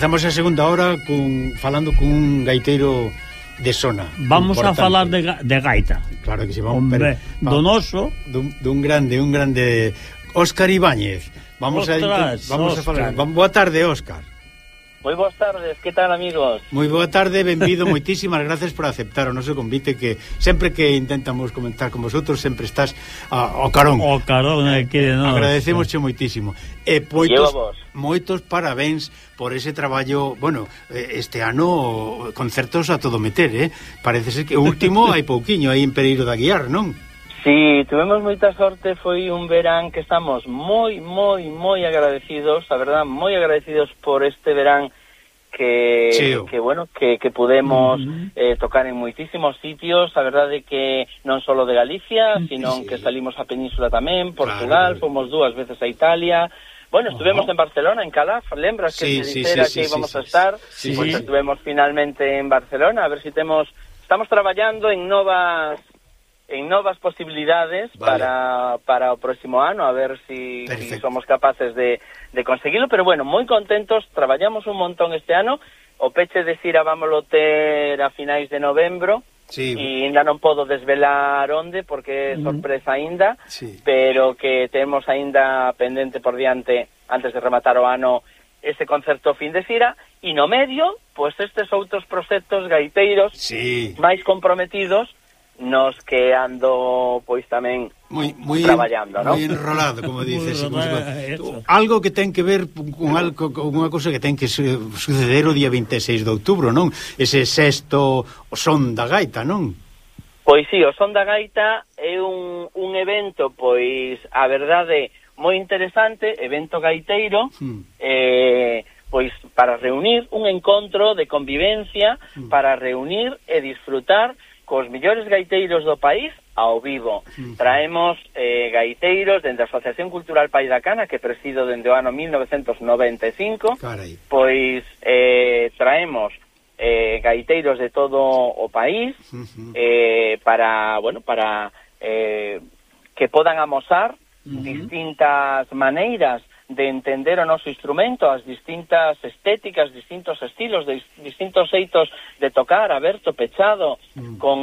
Comezamos a segunda hora con falando con un gaiteiro de zona. Vamos importante. a falar de, de gaita. Claro que si sí, vamos, Hombre, pero, do noso, dun, dun grande, un grande Óscar Ibáñez. Vamos Ostras, a vamos a falar. Boa tarde, Óscar. Moi boas tardes, que tal amigos? Moi boa tarde, benvido, moitísimas gracias por aceptar o noso convite que sempre que intentamos comentar con vosotros sempre estás ah, a, ao carón. O carón eh, aquí de nós. Agradecemosche moitísimo. E poitos, moitos parabéns por ese traballo, bueno, eh, este ano concertos a todo meter, eh? Parece ser que o último hai pouquiño aí en Pereiro da Guiar, non? Si, sí, tuvemos moita sorte, foi un verán que estamos moi, moi, moi agradecidos, a verdad, moi agradecidos por este verán que, Chío. que bueno, que, que pudemos mm -hmm. eh, tocar en moitísimos sitios, a verdade que non só de Galicia, sino sí. que salimos a Península tamén, Portugal, claro. fomos dúas veces a Italia, Bueno, estuvemos en Barcelona, en Calaf, lembras sí, que se sí, dixera sí, que íbamos a estar, sí, pues estuvemos finalmente en Barcelona, a ver si temos Estamos traballando en novas en novas posibilidades vale. para, para o próximo ano, a ver si, Perfecto. si somos capaces de, de conseguirlo. pero bueno, moi contentos, traballamos un montón este ano, o peche de Sira ah, vámoslo ter a finais de novembro, Sí. E ainda non podo desvelar onde porque é sorpresa aínda, sí. pero que temos aínda pendente por diante antes de rematar o ano ese concerto fin de Sira e no medio, pois pues estes outros proxectos gaiteiros sí. máis comprometidos nos que ando pois tamén moi, moi traballando, ¿no? Moi enrolado, como dices. como se... Algo que ten que ver con algo con unha cousa que ten que suceder o día 26 de outubro, non? Ese sexto son da gaita, non? Pois sí, o son da gaita é un, un evento, pois a verdade moi interesante, evento gaiteiro, hmm. eh pois para reunir un encontro de convivencia, hmm. para reunir e disfrutar cos millores gaiteiros do país ao vivo. Traemos eh, gaiteiros dende a Asociación Cultural Pai da Cana, que presido dende o ano 1995. Carai. Pois eh, traemos eh, gaiteiros de todo o país eh, para, bueno, para eh, que podan amosar uh -huh. distintas maneiras de entender o noso instrumento, as distintas estéticas, distintos estilos, de, distintos xeitos de tocar, aberto, pechado, mm. con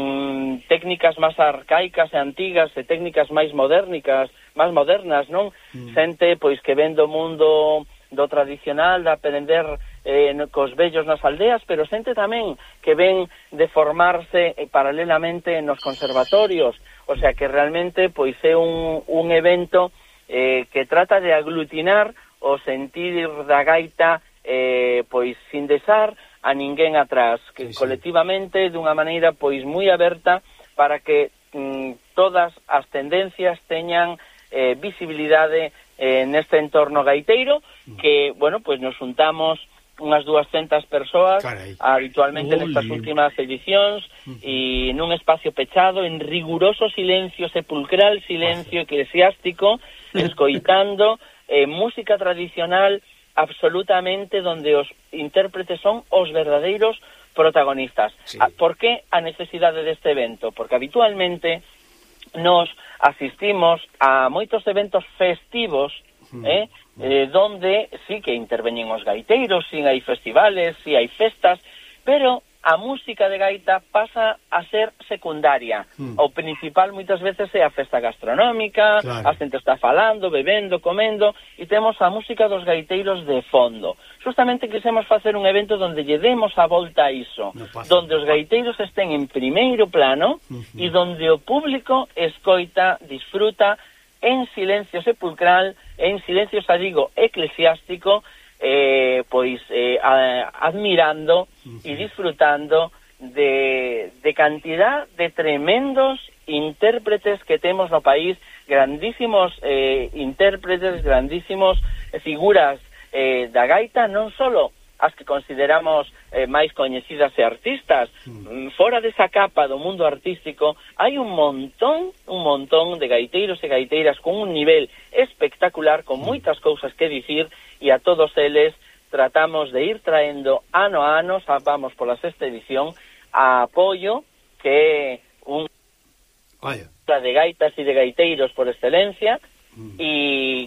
técnicas máis arcaicas e antigas e técnicas máis modernicas, máis modernas, non? Mm. Xente pois que ven do mundo do tradicional, de aprender eh, cos vellos nas aldeas, pero xente tamén que ven de formarse eh, paralelamente nos conservatorios, o sea que realmente pois é un, un evento eh, que trata de aglutinar o sentir da gaita eh, pois sin desar a ninguén atrás, que sí, sí. colectivamente dunha maneira pois moi aberta para que mm, todas as tendencias teñan eh, visibilidade eh, neste entorno gaiteiro mm. que, bueno, pois nos juntamos unhas 200 persoas Carai. habitualmente Oli. nestas últimas edicións uh -huh. e nun espacio pechado en riguroso silencio sepulcral silencio Oye. eclesiástico escoitando eh, música tradicional absolutamente onde os intérpretes son os verdadeiros protagonistas. Sí. Ah, por que a necesidade deste evento? Porque habitualmente nos asistimos a moitos eventos festivos mm. eh, eh, donde sí que interveñen os gaiteiros, si sí hai festivales, si sí hai festas, pero a música de gaita pasa a ser secundaria. Mm. O principal moitas veces é a festa gastronómica, claro. a xente está falando, bebendo, comendo, e temos a música dos gaiteiros de fondo. Justamente quisemos facer un evento donde lle demos a volta a iso, no pasa. donde os gaiteiros estén en primeiro plano uh -huh. e donde o público escoita, disfruta, en silencio sepulcral, en silencio, xa digo, eclesiástico, eh, pois eh, admirando e disfrutando de, de cantidad de tremendos intérpretes que temos no país, grandísimos eh, intérpretes, grandísimos figuras eh, da gaita, non solo as que consideramos eh, máis coñecidas e artistas. Mm. mm. Fora desa capa do mundo artístico hai un montón, un montón de gaiteiros e gaiteiras con un nivel espectacular, con mm. moitas cousas que dicir e a todos eles tratamos de ir traendo ano a ano, xa vamos pola sexta edición, a apoio que é un Vaya. de gaitas e de gaiteiros por excelencia mm. e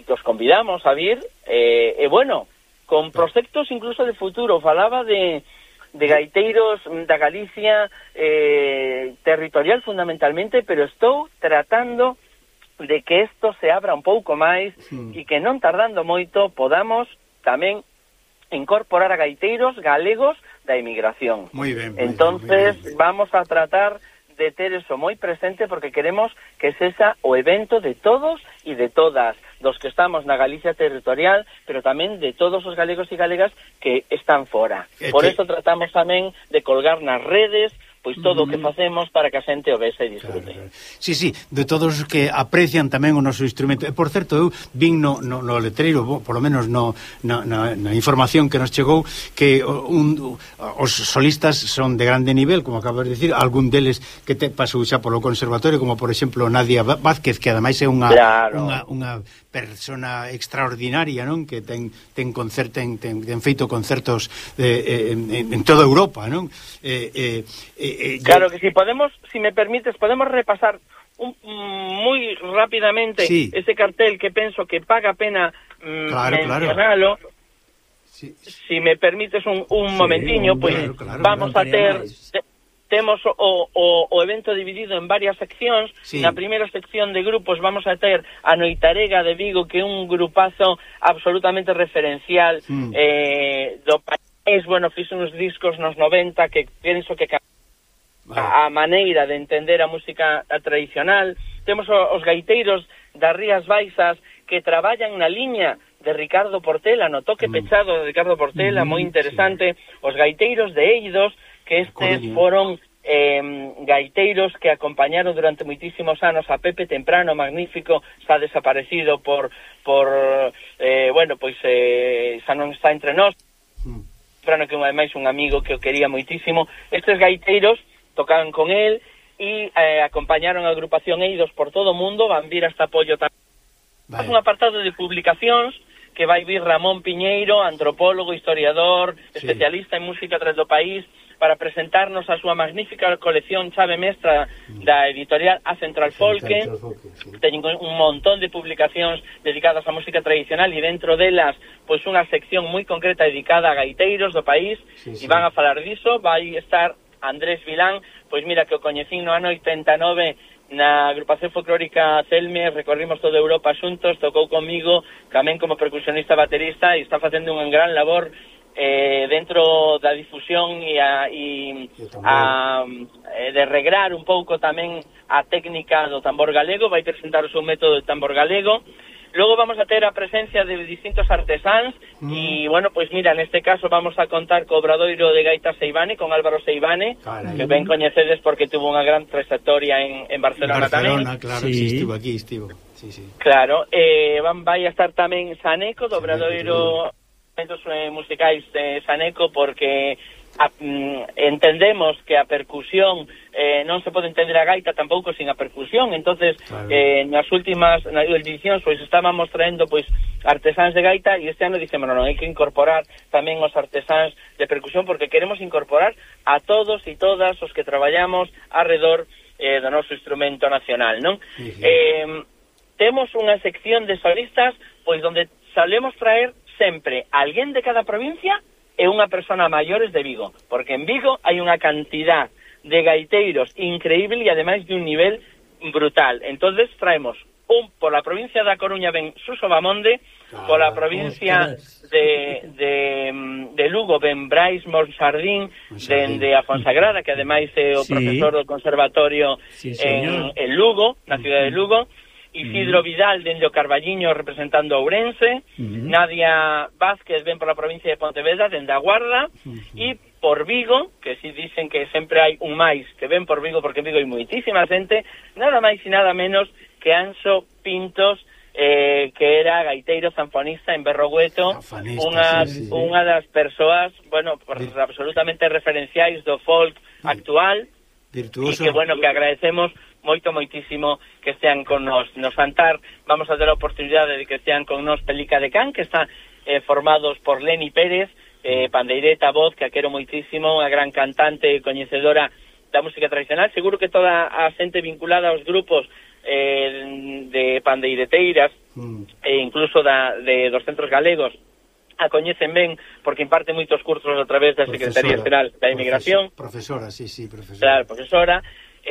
mm. os convidamos a vir eh, e bueno, con proxectos incluso de futuro. Falaba de, de gaiteiros da Galicia eh, territorial fundamentalmente, pero estou tratando de que isto se abra un pouco máis e que non tardando moito podamos tamén incorporar a gaiteiros galegos da emigración. Moi ben. Entonces, moi ben, ben. vamos a tratar de ter eso moi presente porque queremos que sexa o evento de todos e de todas, dos que estamos na Galicia territorial, pero tamén de todos os galegos e galegas que están fora. Por eso tratamos tamén de colgar nas redes, pois todo o mm. que facemos para que a xente o vexe e disfrute. Claro, claro. Sí, sí, de todos os que aprecian tamén o noso instrumento. E, por certo, eu vin no, no, no letreiro, por lo menos no, na, na, na información que nos chegou, que un, os solistas son de grande nivel, como acabas de dicir, algún deles que te pasou xa polo conservatorio, como por exemplo Nadia Vázquez, que ademais é unha, claro. unha, unha persona extraordinaria, non, que ten ten concert, ten, ten, ten feito concertos eh, eh en, en, en toda Europa, non? Eh, eh, eh, eh claro que si podemos, si me permites, podemos repasar un, muy rápidamente sí. ese cartel que penso que paga pena mm, claro, mencionarlo. Claro. Sí. si me permites un, un sí, momentiño, pois pues, claro, claro, vamos claro, a ter... Más temos o, o, o evento dividido en varias seccións. Sí. Na primeira sección de grupos vamos a ter a Noitarega de Vigo, que é un grupazo absolutamente referencial mm. eh, do país. Bueno, fixo uns discos nos 90 que penso que a, a maneira de entender a música tradicional. Temos os gaiteiros das Rías Baixas que traballan na liña de Ricardo Portela, no toque mm. pechado de Ricardo Portela, mm, moi interesante. Sí. Os gaiteiros de Eidos, que estes Coruña. Eh. foron eh, gaiteiros que acompañaron durante moitísimos anos a Pepe Temprano, magnífico, xa desaparecido por, por eh, bueno, pois eh, xa non está entre nós. Mm. Temprano que ademais un amigo que o quería moitísimo, estes gaiteiros tocaban con él e eh, acompañaron a agrupación Eidos por todo o mundo, van vir hasta apoio tamén. Vale. Un apartado de publicacións, que vai vir Ramón Piñeiro, antropólogo, historiador, sí. especialista en música tras do país, para presentarnos a súa magnífica colección chave mestra da editorial A Central Folke. Teñen un montón de publicacións dedicadas á música tradicional e dentro delas pois unha sección moi concreta dedicada a gaiteiros do país sí, sí. e van a falar diso, vai estar Andrés Vilán, pois mira que o coñecín no ano 89 na agrupación folclórica Celme recorrimos toda Europa xuntos, tocou comigo tamén como percusionista baterista e está facendo un gran labor eh, dentro da difusión e, a, e a, eh, de regrar un pouco tamén a técnica do tambor galego, vai presentar o seu método de tambor galego, Logo vamos a ter a presencia de distintos artesáns mm. e, bueno, pois mira, neste caso vamos a contar co obradoiro de Gaita Seibane con Álvaro Seibane, Carai. que ben coñecedes porque tuvo unha gran trayectoria en, en Barcelona, Barcelona tamén. Barcelona, claro, sí. sí, estivo aquí, estivo. Sí, sí. Claro, eh, van vai a estar tamén Saneco, do obradoiro instrumentos eh, musicais eh, de Saneco porque a, mm, entendemos que a percusión eh, non se pode entender a gaita tampouco sin a percusión entonces claro. eh, nas últimas nas edicións pois estábamos traendo pois artesáns de gaita e este ano dicemos non, hai que incorporar tamén os artesáns de percusión porque queremos incorporar a todos e todas os que traballamos alrededor eh, do noso instrumento nacional non? Eh, temos unha sección de solistas pois onde salemos traer sempre alguén de cada provincia e unha persona maiores de Vigo, porque en Vigo hai unha cantidad de gaiteiros increíble e ademais de un nivel brutal. Entonces traemos un pola provincia da Coruña ben Suso Bamonde, por pola ah, provincia de, de, de Lugo ben Brais Monsardín, Monsardín. de, de a Fonsagrada, que ademais é o sí. profesor do conservatorio sí, señor. en, en Lugo, na cidade de Lugo, Isidro. Vidal dende o Carballiño representando a Ourense, uh. Nadia Vázquez ven pola provincia de Pontevedra dende a Guarda uh e por Vigo, que si dicen que sempre hai un máis que ven por Vigo porque en Vigo hai moitísima xente, nada máis e nada menos que Anso Pintos eh, que era gaiteiro zanfonista en Berrogueto, unha, sí, sí. unha das persoas, bueno, de... absolutamente referenciais do folk actual, Virtuoso. e que, bueno, que agradecemos moito, moitísimo que estean con nos. No Santar vamos a ter a oportunidade de que estean con nos Pelica de Can, que están eh, formados por Leni Pérez, eh, pandeireta, voz, que a quero moitísimo, a gran cantante e coñecedora da música tradicional. Seguro que toda a xente vinculada aos grupos eh, de pandeireteiras mm. e incluso da, de, dos centros galegos a coñecen ben porque imparte moitos cursos a través da Secretaría General da Inmigración. Profesora, sí, sí, profesora. Claro, profesora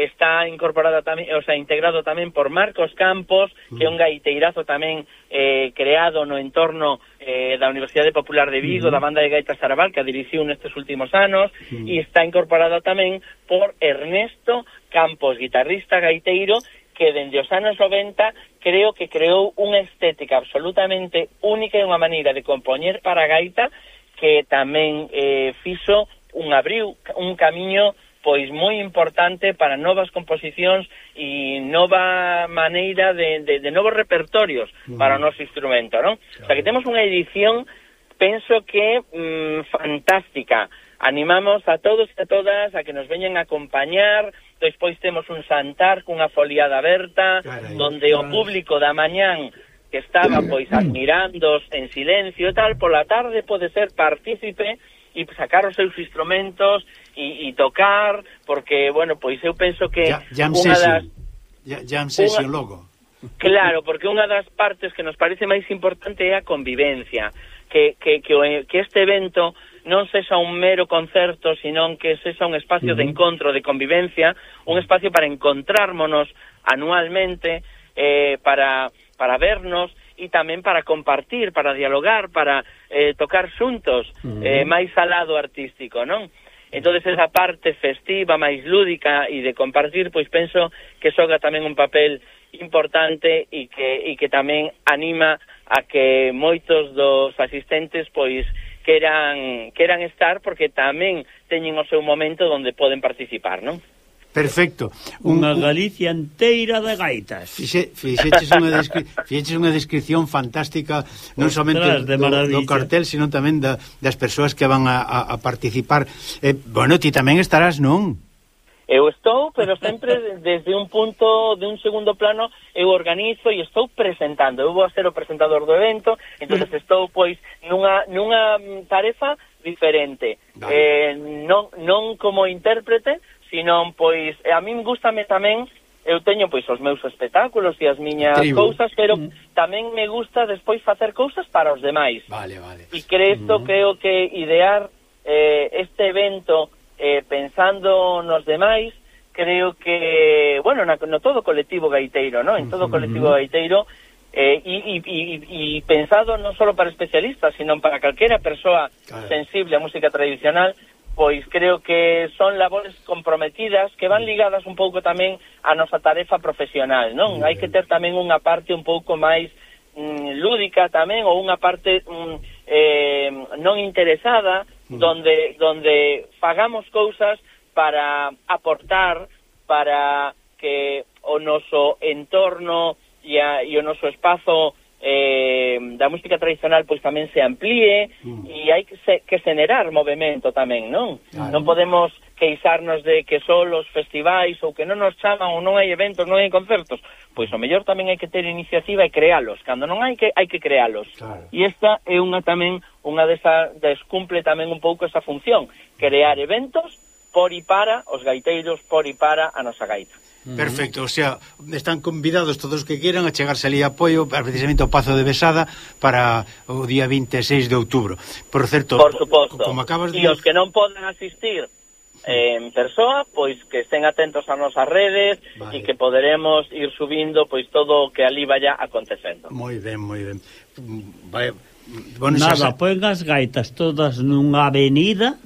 está incorporada tamén, o sea, integrado tamén por Marcos Campos, que é un mm. gaiteirazo tamén eh, creado no entorno eh, da Universidade Popular de Vigo, uh -huh. da banda de gaitas Sarabal, que a dirixiu nestes últimos anos, uh -huh. e está incorporada tamén por Ernesto Campos, guitarrista gaiteiro, que dende os anos 90 creo que creou unha estética absolutamente única e unha maneira de compoñer para a gaita que tamén eh, fixo un abriu, un camiño pois moi importante para novas composicións e nova maneira de, de, de novos repertorios para o noso instrumento, non? Claro. O sea, que temos unha edición, penso que mm, fantástica, animamos a todos e a todas a que nos veñen a acompañar. Despois temos un santar cunha foliada aberta, Carai, donde o público da mañán que estaba pois admirándos en silencio e tal, pola tarde pode ser partícipe e sacar os seus instrumentos e, e tocar, porque, bueno, pois eu penso que... Jam unha session, das, jam session logo. Claro, porque unha das partes que nos parece máis importante é a convivencia, que, que, que, o, que este evento non sexa un mero concerto, senón que sexa un espacio uh -huh. de encontro, de convivencia, un espacio para encontrármonos anualmente, eh, para, para vernos, e tamén para compartir, para dialogar, para eh, tocar xuntos, uh -huh. eh, máis alado artístico, non? entonces esa parte festiva, máis lúdica e de compartir, pois penso que xoga tamén un papel importante e que, e que tamén anima a que moitos dos asistentes pois queran, queran estar porque tamén teñen o seu momento onde poden participar, non? Perfecto. Unha Galicia inteira de gaitas. Fixe, fixeches unha descri, fixeches unha descripción fantástica non somente do, do cartel, sino tamén da, das persoas que van a, a, a participar. Eh, bueno, ti tamén estarás, non? Eu estou, pero sempre desde un punto de un segundo plano eu organizo e estou presentando. Eu vou a ser o presentador do evento, entonces mm. estou pois nunha nunha tarefa diferente. Eh, non non como intérprete, Sinón, pois, e a min gustame tamén eu teño pois os meus espectáculos e as miñas Tribu. cousas, pero mm. tamén me gusta despois facer cousas para os demais. Vale, vale. E cresto mm. creo que idear eh, este evento eh, pensando nos demais, creo que, bueno, na, no todo colectivo gaiteiro, ¿no? En todo colectivo gaiteiro eh, e, e, e, e pensado non só para especialistas, sino para calquera persoa claro. sensible á música tradicional, pois creo que son labores comprometidas que van ligadas un pouco tamén a nosa tarefa profesional, non? Hai que ter tamén unha parte un pouco máis mm, lúdica tamén ou unha parte mm, eh, non interesada mm. donde donde fagamos cousas para aportar para que o noso entorno e, a, e o noso espazo eh, da música tradicional pois tamén se amplíe mm. e hai que, se, que generar movimento tamén, non? Claro. Non podemos queixarnos de que só os festivais ou que non nos chaman ou non hai eventos, non hai concertos. Pois o mellor tamén hai que ter iniciativa e crealos. Cando non hai que hai que crealos. Claro. E esta é unha tamén unha desa descumple tamén un pouco esa función, crear eventos por e para os gaiteiros, por e para a nosa gaita. Perfecto, o sea, están convidados todos os que queiran a chegarse ali apoio precisamente ao Pazo de Besada para o día 26 de outubro. Por certo, Por suposto. como acabas de... E os que non poden asistir en persoa, pois que estén atentos ás nosas redes vale. e que poderemos ir subindo pois todo o que ali vaya acontecendo. Moi ben, moi ben. Vai, bueno, Nada, xa... poen as gaitas todas nunha avenida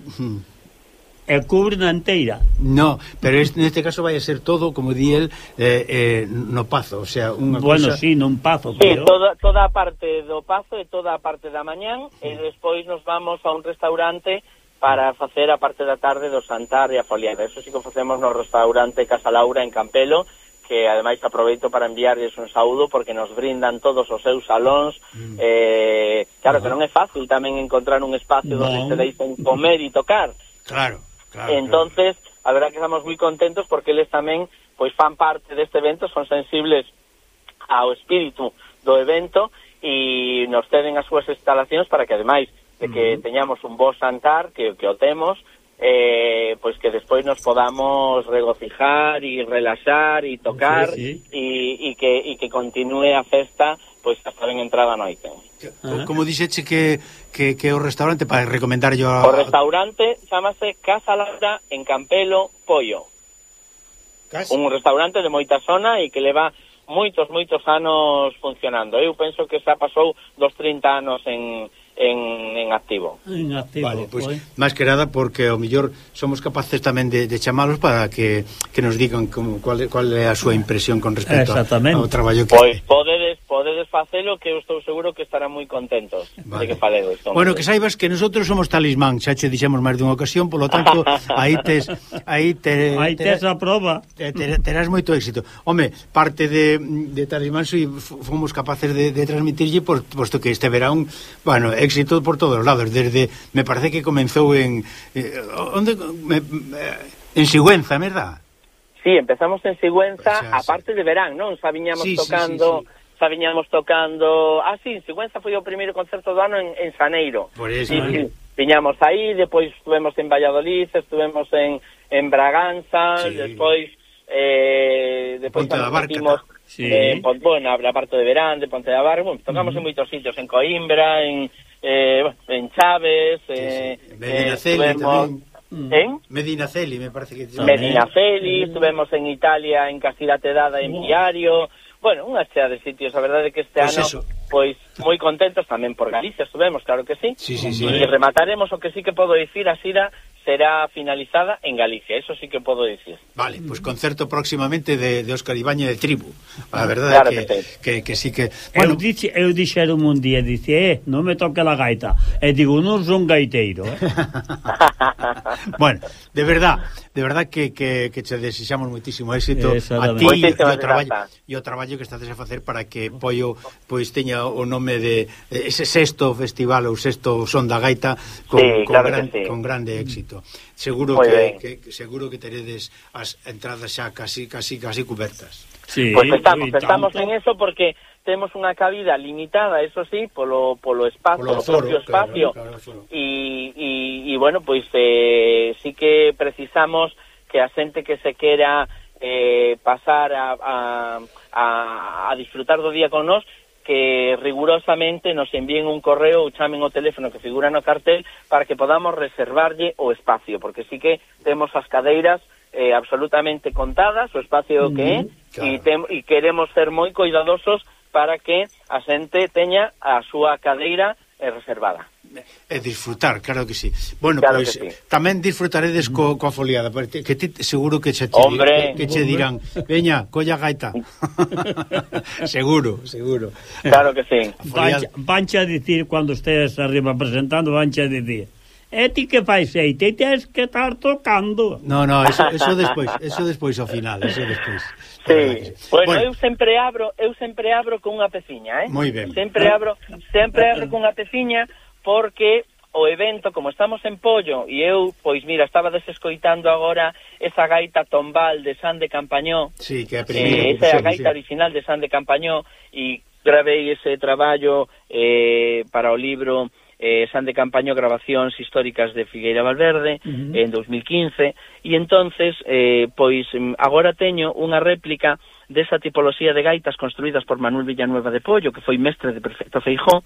e cubren a enteira. No, pero este, neste caso vai a ser todo, como di el, eh, eh, no Pazo, o sea, unha bueno, cosa... Bueno, sí, non Pazo, sí, pero... toda, toda a parte do Pazo e toda a parte da mañán, sí. e despois nos vamos a un restaurante para facer a parte da tarde do Santar e a Foliada. Eso sí que facemos no restaurante Casa Laura en Campelo, que ademais aproveito para enviarles un saúdo porque nos brindan todos os seus salóns. Mm. Eh, claro que non é fácil tamén encontrar un espacio no. donde se deixen comer e tocar. Claro. Claro, entonces, claro. a verdad que estamos moi contentos porque eles tamén pois fan parte deste evento, son sensibles ao espírito do evento e nos ceden as súas instalacións para que ademais de que uh -huh. teñamos un bo santar, que, que o temos, eh, pois que despois nos podamos regocijar e relaxar e tocar e sí, sí. Y, y que, y que continúe a festa pois a poden entrada noite. Como dixeche que, que, que o restaurante, para recomendarlo a... O restaurante chamase Casa Laura en Campelo Pollo. Casa? Un restaurante de moita zona e que leva moitos, moitos anos funcionando. Eu penso que xa pasou dos 30 anos en, en, en activo. En activo, vale, pois. Pues, Máis que nada porque ao mellor somos capaces tamén de, de chamalos para que, que nos digan como cual, cual é a súa impresión con respecto ao traballo que... Pois podedes, podedes facelo que eu estou seguro que estarán moi contentos vale. de que falego isto. Bueno, que saibas que nosotros somos talismán, xa che dixemos máis dunha ocasión, polo tanto, aí tes aí te, aí tes a proba. Te, te, terás moito éxito. Home, parte de, de talismán fomos capaces de, de transmitirlle por, posto que este verán, bueno, éxito por todos os lados, desde me parece que comenzou en eh, onde me, eh, en Sigüenza, ¿verdad? Sí, empezamos en Sigüenza, pues xa, aparte sí. de verán, non? Xa viñamos sí, tocando sí, sí, sí. Xa viñamos tocando... Ah, sí, en Sigüenza foi o primeiro concerto do ano en, en Xaneiro. Por eso, sí, sí. ¿eh? Viñamos aí, depois estuvemos en Valladolid, estuvemos en, en Braganza, sí. despois eh, depois Ponte da Barca, metimos, sí. eh, bueno, a parte de verán, de Ponte da Barca, bueno, tocamos uh -huh. en moitos sitios, en Coimbra, en, eh, en Chaves, sí, sí. eh, Medinaceli eh, estuvemos... tamén. Mm. En? Medina Celi, me parece que tamén. Medina Celi, eh. estuvemos en Italia en Castilla Tedada, en Viario, bueno, unha chea de sitios, a verdade é que este pues ano eso. pois moi contentos tamén por Galicia, estuvemos, claro que sí. Sí, sí, sí. E remataremos o que sí que podo dicir a Sira será finalizada en Galicia, eso sí que podo dicir. Vale, pues concerto próximamente de, de Óscar Ibañez de Tribu. A verdade claro que, que, que, que sí que... Bueno, eu, dixe, eu dixeron un día, dice, eh, non me toque la gaita. E digo, non son gaiteiro. Eh? bueno, de verdad, de verdad que, que, que che desexamos moitísimo éxito a ti e o traballo e o traballo que estades a facer para que Pollo pois teña o nome de ese sexto festival ou sexto son da gaita con, sí, con, claro gran, sí. con grande éxito. Seguro que, que, que seguro que teredes as entradas xa casi casi casi cubertas. Sí, pues estamos, estamos en eso porque temos unha cabida limitada, eso sí, polo, polo espacio, polo, foro, propio espacio, claro, claro, e, e, e, bueno, pois eh, sí que precisamos que a xente que se quera eh, pasar a, a, a, a disfrutar do día con nós que rigurosamente nos envíen un correo ou chamen o teléfono que figura no cartel para que podamos reservarlle o espacio, porque sí que temos as cadeiras eh, absolutamente contadas, o espacio mm -hmm, que é, claro. e, tem, e queremos ser moi cuidadosos para que a xente teña a súa cadeira eh, reservada. E disfrutar, claro que sí. Bueno, claro pois sí. tamén disfrutaredes co, mm. coa foliada, porque que ti seguro que che, Hombre, que, che dirán, veña, colla gaita. seguro, seguro. Claro que sí. Vancha, vancha a dicir cando estés arriba presentando, vancha a dicir E ti que fais xeite e tens que estar tocando. No, no, eso, eso despois, eso despois ao final, eso despois. Sí. Bueno, bueno, eu sempre abro, eu sempre abro con unha peciña, eh? Moi ben. Sempre abro, sempre abro con unha peciña porque o evento, como estamos en Pollo, e eu, pois mira, estaba desescoitando agora esa gaita tombal de San de Campañó. Sí, que a eh, primeira. Eh, esa é a gaita sí. original de San de Campañó, e gravei ese traballo eh, para o libro eh, Sande campañou grabacións históricas de Figueira Valverde uh -huh. en 2015 e entonces eh, pois mm, agora teño unha réplica desa tipoloxía de gaitas construídas por Manuel Villanueva de Pollo, que foi mestre de prefecto Feijó,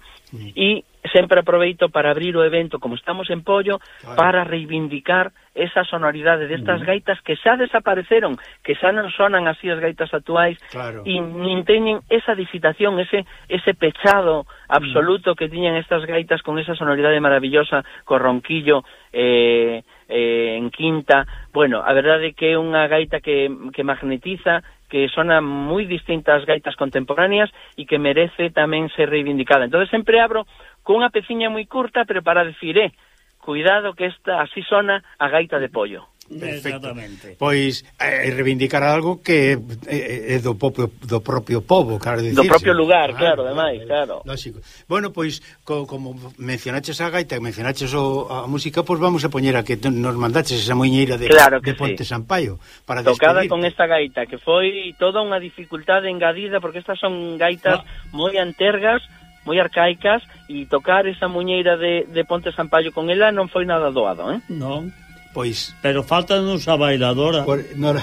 e sempre aproveito para abrir o evento, como estamos en Pollo, claro. para reivindicar esa sonoridade destas mm. gaitas que xa desapareceron, que xa non sonan así as gaitas actuais, claro. e nin teñen esa digitación, ese, ese pechado absoluto mm. que tiñan estas gaitas con esa sonoridade maravillosa, co ronquillo, eh, eh, en quinta. Bueno, a verdade é que é unha gaita que, que magnetiza, que sona moi distintas gaitas contemporáneas e que merece tamén ser reivindicada. Entón, sempre abro cunha peciña moi curta, pero para decir, eh, cuidado que esta así sona a gaita de pollo. Perfecto. Exactamente. Pois eh, eh reivindicar algo que é eh, eh, do propio do propio povo, claro dicirse. Do propio lugar, ah, claro, ademais, claro. Lógico. Bueno, pois co, como mencionaches a gaita, mencionaches o, a música, pois vamos a poñer a que nos mandaches esa moñeira de, claro de Ponte sí. Sampaio para Tocada despedirte. con esta gaita, que foi toda unha dificultade engadida porque estas son gaitas ah. moi antergas moi arcaicas e tocar esa muñeira de, de Ponte Sampaio con ela non foi nada doado, eh? Non, Pois... Pero faltanos a bailadora. Por, nora...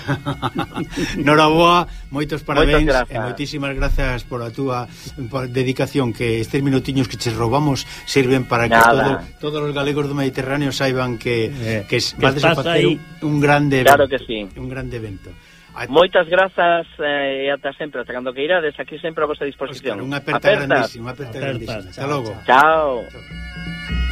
Noraboa, moitos parabéns e moitísimas grazas por a túa por dedicación que estes minutiños que che robamos sirven para que Nada. todo, todos os galegos do Mediterráneo saiban que, eh, que, que vades a facer ahí. un grande evento, claro que sí. un grande evento. Moitas grazas eh, e ata sempre, ata cando que irades, aquí sempre a vosa disposición. Oscar, unha aperta, aperta. grandísima, unha aperta, aperta grandísima. Hasta logo. Chao. Chao.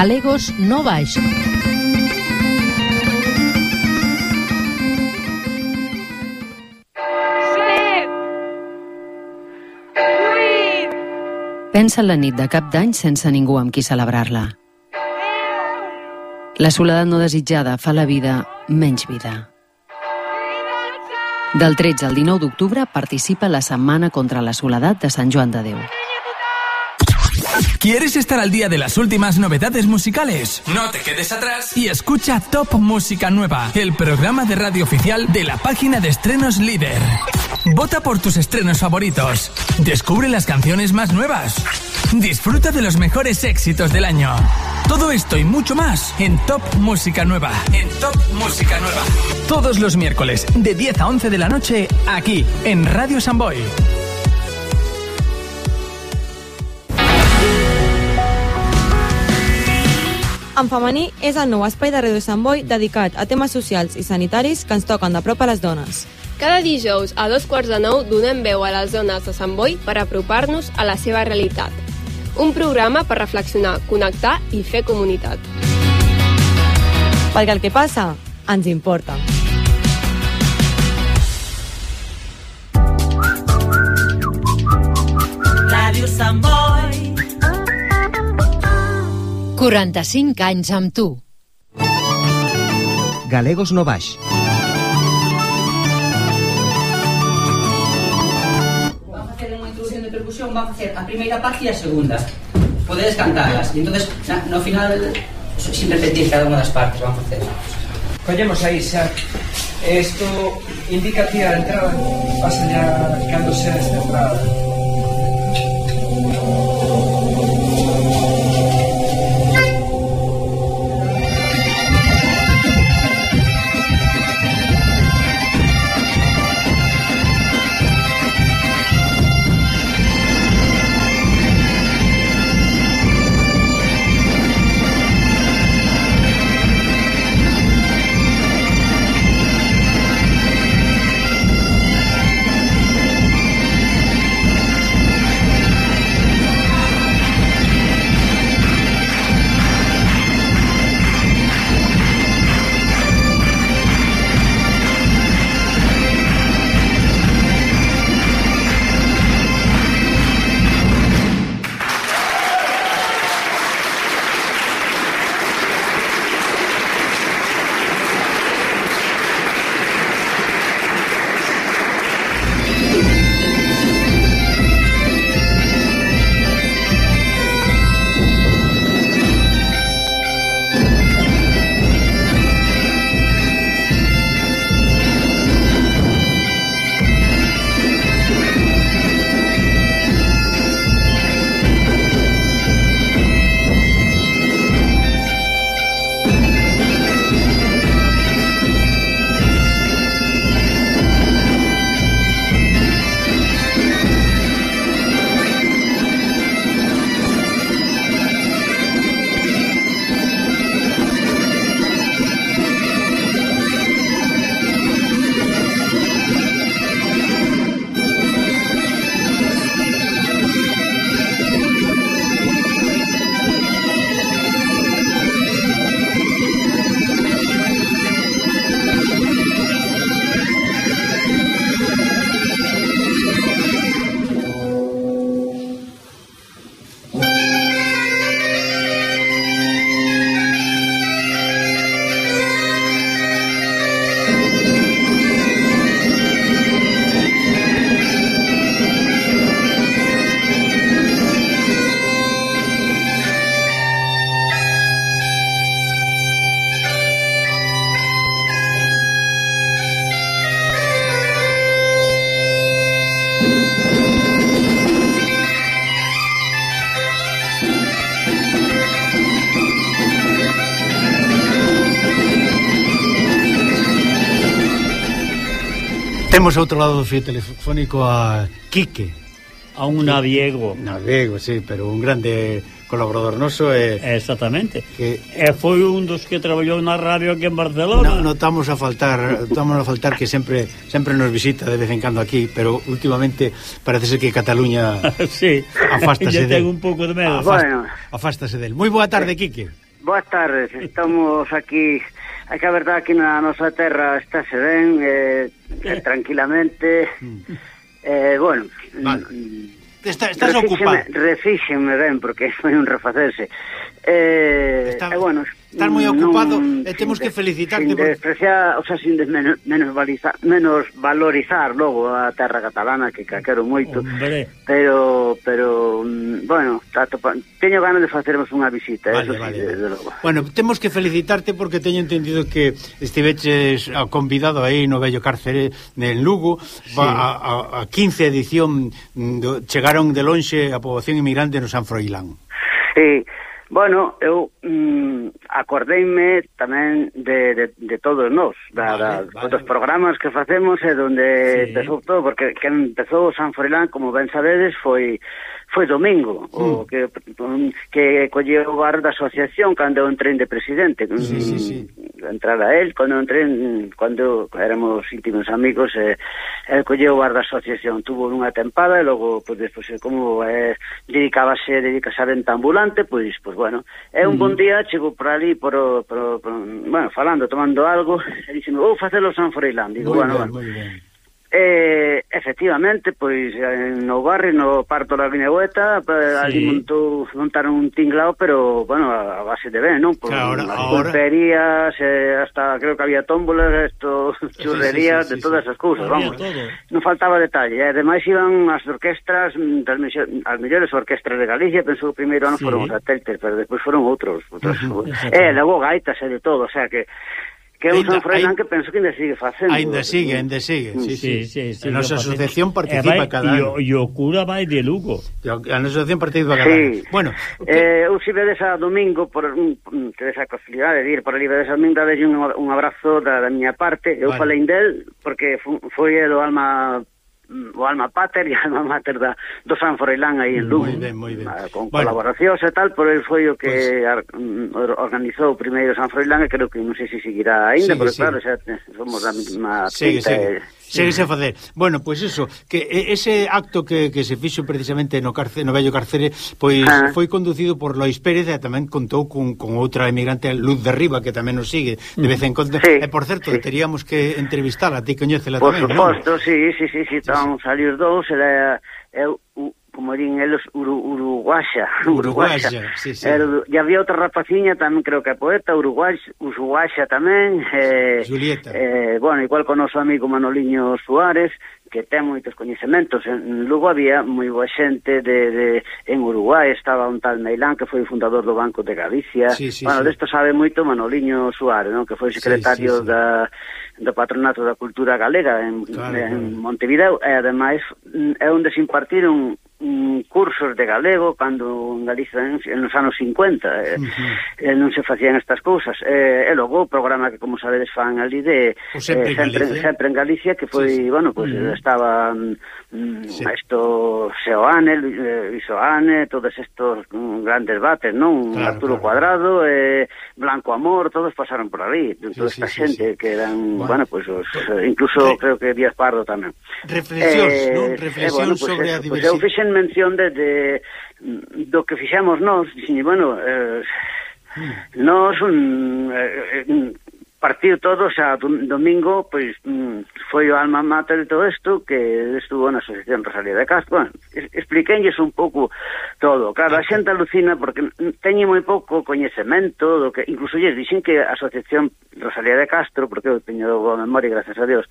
Galegos no baix. Pensa en la nit de cap d'any sense ningú amb qui celebrar-la. La soledat no desitjada fa la vida menys vida. Del 13 al 19 d'octubre participa la Setmana contra la Soledat de Sant Joan de Déu. ¿Quieres estar al día de las últimas novedades musicales? No te quedes atrás y escucha Top Música Nueva, el programa de radio oficial de la página de estrenos líder. Vota por tus estrenos favoritos. Descubre las canciones más nuevas. Disfruta de los mejores éxitos del año. Todo esto y mucho más en Top Música Nueva. En Top Música Nueva. Todos los miércoles de 10 a 11 de la noche aquí en Radio Samboy. En femení és el nou espai de Ràdio Sant Boi dedicat a temes socials i sanitaris que ens toquen de prop a les dones. Cada dijous a dos quarts de nou donem veu a les dones de Sant Boi per apropar-nos a la seva realitat. Un programa per reflexionar, connectar i fer comunitat. Perquè el que passa ens importa. Ràdio Sant Boi. 45 anys amb tu. Galegos no baix. Vamos a hacer unha introducción de percusión, vamos a hacer a primeira parte e a segunda. Podedes cantarlas. E entonces, na, no final, sin repetir cada unha das partes, vamos a hacer. Collemos aí xa. Isto indica ti a entrada, pasa ya cando sea esta entrada. Temos outro lado do fio telefónico a Quique. A un naviego. Naviego, sí, pero un grande colaborador noso e... Exactamente. Que... E foi un dos que traballou na radio aquí en Barcelona. No, notamos a faltar, notamos a faltar que sempre sempre nos visita de vez en cando aquí, pero últimamente parece ser que Cataluña sí. afástase del. un pouco de medo. Ah, bueno. Afástase del. Moi boa tarde, Quique. Boas tardes, estamos aquí É que a verdade que na nosa terra estáse ben, eh, eh, tranquilamente. Mm. Eh, bueno, vale. Mm, Está, estás refíxeme, ocupado. Refíxeme ben, porque foi un refacerse. Eh, Está... eh, bueno, estás moi mm, ocupado eh, non, e temos que felicitarte por... despreciar, o sea, sin menos, menos, valorizar, menos valorizar logo a terra catalana que que quero moito Hombre. pero pero mm, bueno, tato, teño ganas de facermos unha visita, eh, vale, eso vale. Sí, de, Desde logo. Bueno, temos que felicitarte porque teño entendido que estiveches ah, convidado aí no Bello Cárcere en Lugo sí. a, a, a 15 edición mm, do, chegaron de lonxe a poboación inmigrante no San Froilán. Sí, Bueno, eu mm, acordeime tamén de, de, de todos nós, da, vale, da, vale. dos programas que facemos e donde sí. empezou todo, porque que empezou San Froilán, como ben sabedes, foi foi domingo mm. o que mm, que colleu o bar da asociación cando eu entrei de presidente sí, sí, sí. Mm, a el cando entrei cando éramos íntimos amigos eh, el colleu o bar da asociación. Tuvo unha tempada e logo pues, despois como eh, dedicábase dedicase a venta ambulante pois, pues, pois pues, bueno é un mm. bon día chego por ali por, por, por, bueno falando tomando algo e dixeme vou facelo San Froilán digo muy bueno, bien, bueno Eh, efectivamente, pois eh, no barrio, no parto da Guinegueta, eh, sí. ali montou, montaron un tinglao, pero, bueno, a base de ben, non? Por claro, as ahora... pulperías, eh, hasta creo que había tómbolas, esto, churrerías, sí, sí, sí, de todas esas cousas, vamos. Todo. Non faltaba detalle. E, ademais, iban as orquestras, mm, das, as mellores orquestras de Galicia, penso que primeiro ano sí. foron os satélites, pero despois foron outros. outros uh -huh, e, eh, logo gaitas e de todo, o sea que que eu San Froilán que penso que ainda sigue facendo. Ainda sigue, ainda sigue. Sí, sí, sí, sí, a nosa asociación eh, participa vai, cada ano. E o cura vai de Lugo. A nosa asociación participa cada sí. ano. Bueno, eh, eu si vedes a domingo por mm, mm, tedes a facilidade de ir por ali vedes a domingo dades un, un abrazo da, da miña parte. Eu vale. falei del porque foi o alma Mm, o alma pater e alma mater da, do San Froilán aí en Lugo. Moi ben, moi ben. Ah, con bueno. colaboracións e tal, pero el foi o que pues... ar, mm, organizou primeiro San Froilán e creo que non sei se seguirá aínda, sigue, pero sigue. claro, xa somos da mesma sigue, pinta. E, Seguese a facer. Bueno, pois pues eso, que ese acto que, que se fixo precisamente no carce, no vello carcere, pois ah. foi conducido por Lois Pérez e tamén contou con, con outra emigrante Luz de Riba que tamén nos sigue de vez en conta. Sí, e por certo, sí. teríamos que entrevistala, ti coñécela tamén, non? Por suposto, si, si, si, si, tan salir dous, era eu como din eles, Uru, uruguaya. Uruguaya, uruguaya. sí, sí. Era, e había outra rapaciña tamén, creo que é poeta, uruguaxa, uruguaxa tamén. Eh, Julieta. Eh, bueno, igual con noso amigo Manoliño Suárez, que ten moitos coñecementos. En Lugo había moi boa xente de, de, en Uruguai, estaba un tal Meilán, que foi o fundador do Banco de Galicia. Sí, sí, bueno, sí. desto sabe moito Manoliño Suárez, non? que foi secretario sí, sí, sí. da do Patronato da Cultura Galega en, claro, en claro. Montevideo, e ademais mm, é onde se impartiron mm, cursos de galego cando en Galicia nos anos 50 eh, uh -huh. eh, non se facían estas cousas eh, e logo o programa que como sabedes fan ali de o sempre, eh, sempre, en sempre en Galicia que foi, sí, sí. bueno, pues, uh -huh. estaba mm, sí. esto Seoane, eh, Isoane todos estos mm, grandes bates non? Claro, Arturo claro. Cuadrado eh, Blanco Amor, todos pasaron por ali toda sí, esta sí, xente sí. que eran bueno, bueno pues os, eh, incluso sí. creo que Díaz Pardo tamén reflexións, eh, non? reflexións eh, bueno, pues sobre eso, a diversidade pues, mención de, de mm, do que fixamos nós, dixen, bueno, eh, nós un, eh, eh partiu todos a domingo, pois mm, foi o alma mater de todo isto que estuvo na Asociación Rosalía de Castro. Bueno, expliquenlles un pouco todo. Claro, a xente alucina porque teñe moi pouco coñecemento do que incluso lles dixen que a Asociación Rosalía de Castro, porque eu teño boa memoria, gracias a Dios,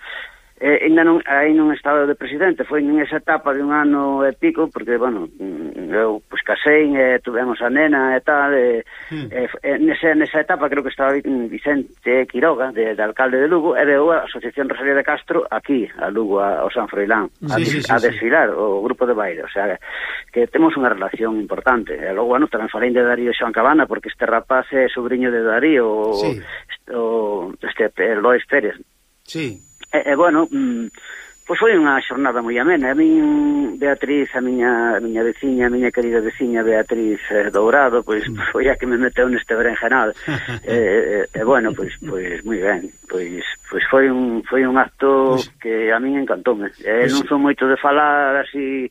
eh, ainda non, aí non estaba de presidente, foi nesa etapa de un ano e pico, porque, bueno, mm, eu pues, casei, eh, tuvemos a nena e tal, e, mm. eh, nesa, nesa etapa creo que estaba Vicente Quiroga, de, de alcalde de Lugo, e veo a Asociación Rosalía de Castro aquí, a Lugo, a, ao San Froilán, a, sí, sí, sí, a desfilar sí. o grupo de baile, o sea, que temos unha relación importante. E logo, bueno, tamén falei de Darío Xoan Cabana, porque este rapaz é sobrinho de Darío, sí. o, o este, Lois Pérez, Sí. E, e bueno, mm, pois foi unha xornada moi amena. A min, Beatriz, a miña, a miña veciña, a miña querida veciña Beatriz eh, Dourado, pois mm. foi a que me meteu neste berenjenal. e, e, e, bueno, pois, pois moi ben. Pois, pois foi un, foi un acto pois... que a min encantoume. Eh, pois... Non son moito de falar así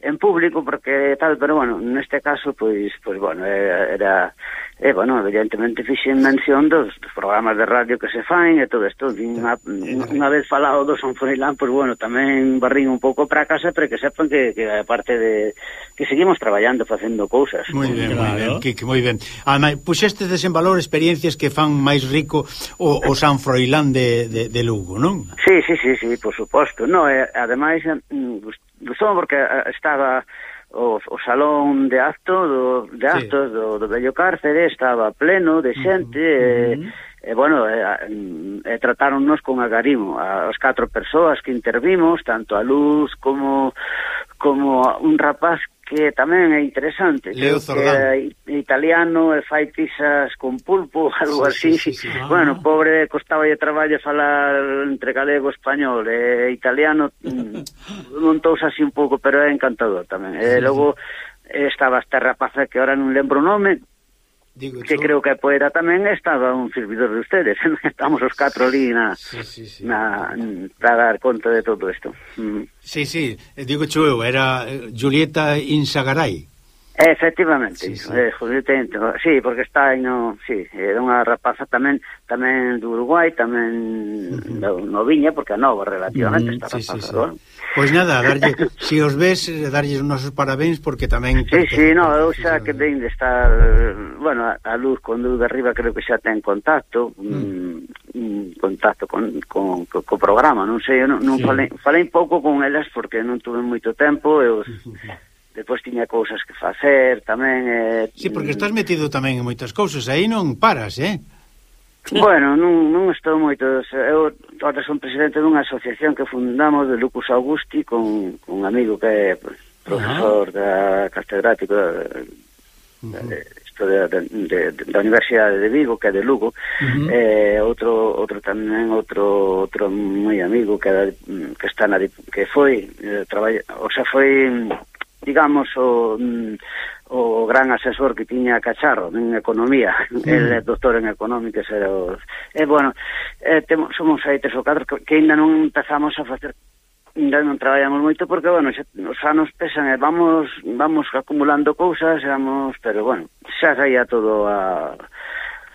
en público porque tal, pero bueno, neste caso pois pois bueno, era E, bueno, evidentemente fixen mención dos, dos programas de radio que se faen e todo isto. Unha, unha vez falado do Son Froilán, pois, bueno, tamén barrín un pouco para casa para que sepan que, que aparte de... que seguimos traballando, facendo cousas. Moi ben, moi ben, moi ben. Ademais, pois puxestes en valor experiencias que fan máis rico o, o San Froilán de, de, de Lugo, non? Sí, sí, sí, sí, por suposto. No, e, ademais, mm, gustou porque eh, estaba o, o salón de acto do, de actos sí. do, do Bello Cárcere estaba pleno de xente uh -huh. e, e, bueno, e, e tratáronnos con agarimo as catro persoas que intervimos, tanto a Luz como como un rapaz que tamén é interesante. Leo Zordán. Que italiano e fai pizzas con pulpo, algo sí, así. Sí, sí, sí. Ah. Bueno, pobre, costaba de traballo falar entre galego e español. E italiano mm, montouse así un pouco, pero é encantador tamén. E sí, logo sí. estaba esta rapaza que ahora non lembro o nome, Digo, que tú... creo que a poeta tamén estaba un servidor de ustedes, estamos os catro ali na, sí, sí, sí. na para dar conta de todo isto. Mm. Sí, sí, eh, digo chueu era eh, Julieta Insagaray. Efectivamente, sí, sí. Eh, Julieta, sí, porque está aí no, sí, era unha rapaza tamén tamén do Uruguai, tamén uh -huh. no, no Viña, porque nova relativamente uh -huh, esta sí, rapaza, sí, sí. Pois nada, darlle, si os ves, eh, darlle os nosos parabéns porque tamén... Sí, porque... sí, no, eu xa que ven de estar, bueno, a luz con luz de arriba creo que xa ten contacto, mm. un contacto con, con, con, co programa, non sei, eu non, non sí. falei, falei un pouco con elas porque non tuve moito tempo, eu... Depois tiña cousas que facer tamén eh... Sí, porque mm. estás metido tamén en moitas cousas Aí non paras, eh? Bueno, non, non estou moito... Eu ahora son presidente dunha asociación que fundamos de Lucas Augusti con, con un amigo que é profesor uh -huh. da catedrático da, -huh. de, de, de, de, da Universidade de Vigo, que é de Lugo, uh -huh. eh, outro outro tamén outro outro moi amigo que era, que está na que foi eh, traballa, o sea, foi digamos, o, mm, o gran asesor que tiña Cacharro en economía, mm. Sí. el doctor en económicas era o... E, bueno, eh, temos, somos aí tres ou catro que, que ainda non empezamos a facer ainda non traballamos moito porque, bueno, xa, os anos pesan e vamos, vamos acumulando cousas, vamos, pero, bueno, xa saía todo a...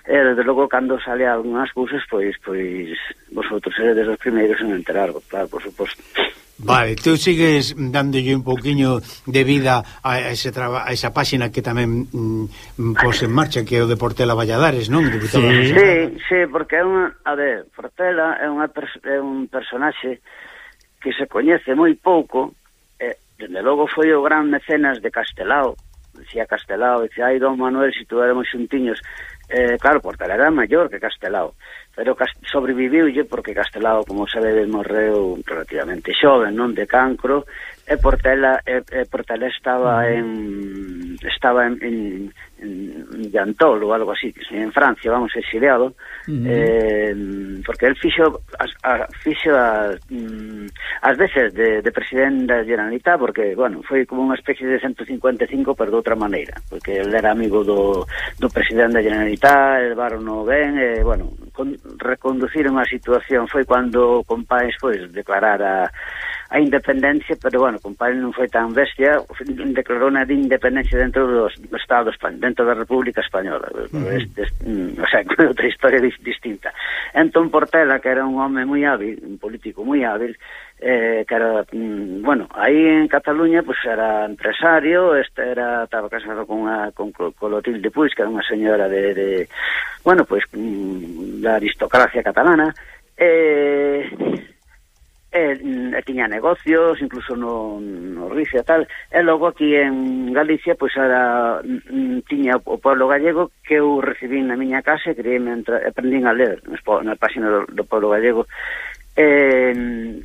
E, desde logo, cando sale algunhas cousas, pois, pois, vosotros seredes os primeiros en enterar, claro, por suposto. Vale, tú sigues dándolle un pouquiño de vida a, ese traba, a esa páxina que tamén mm, pos en marcha, que é o de Portela Valladares, non? Sí, sí, sí, porque é unha... A ver, Portela é, unha, é un personaxe que se coñece moi pouco, e, dende logo foi o gran mecenas de Castelao, decía Castelao, decía, ai, don Manuel, se si tuéramos xuntiños, eh, claro, Portela era maior que Castelao, pero sobreviviulle porque Castelao, como sabedes, morreu relativamente xoven, non de cancro, e Portela, e, e Portela estaba en estaba en, en, en Llantol ou algo así, en Francia, vamos, exiliado, uh -huh. eh, porque el fixo as, a, fixo as, mm, as veces de, de presidente da Generalitat, porque, bueno, foi como unha especie de 155, pero de outra maneira, porque el era amigo do, do presidente da Generalitat, el barono ben, e, bueno, con, reconduciron a situación foi cando Compáis pois declarara a independencia, pero bueno, Compáis non foi tan bestia, declarou na de independencia dentro dos Estados dentro da República Española. Uh -huh. este, mm, o sea, outra historia distinta. Entón Portela, que era un home moi hábil, un político moi hábil, eh, que era, mm, bueno, aí en Cataluña pues era empresario, este era estaba casado con a con Colotilde Puig, que era unha señora de, de bueno, pues mm, da aristocracia catalana, eh, eh, e tiña negocios, incluso no, no Ricia tal, e logo aquí en Galicia, pois pues, era, mm, tiña o pueblo gallego que eu recibí na miña casa e creíme, aprendín a ler na página do, do pueblo gallego eh,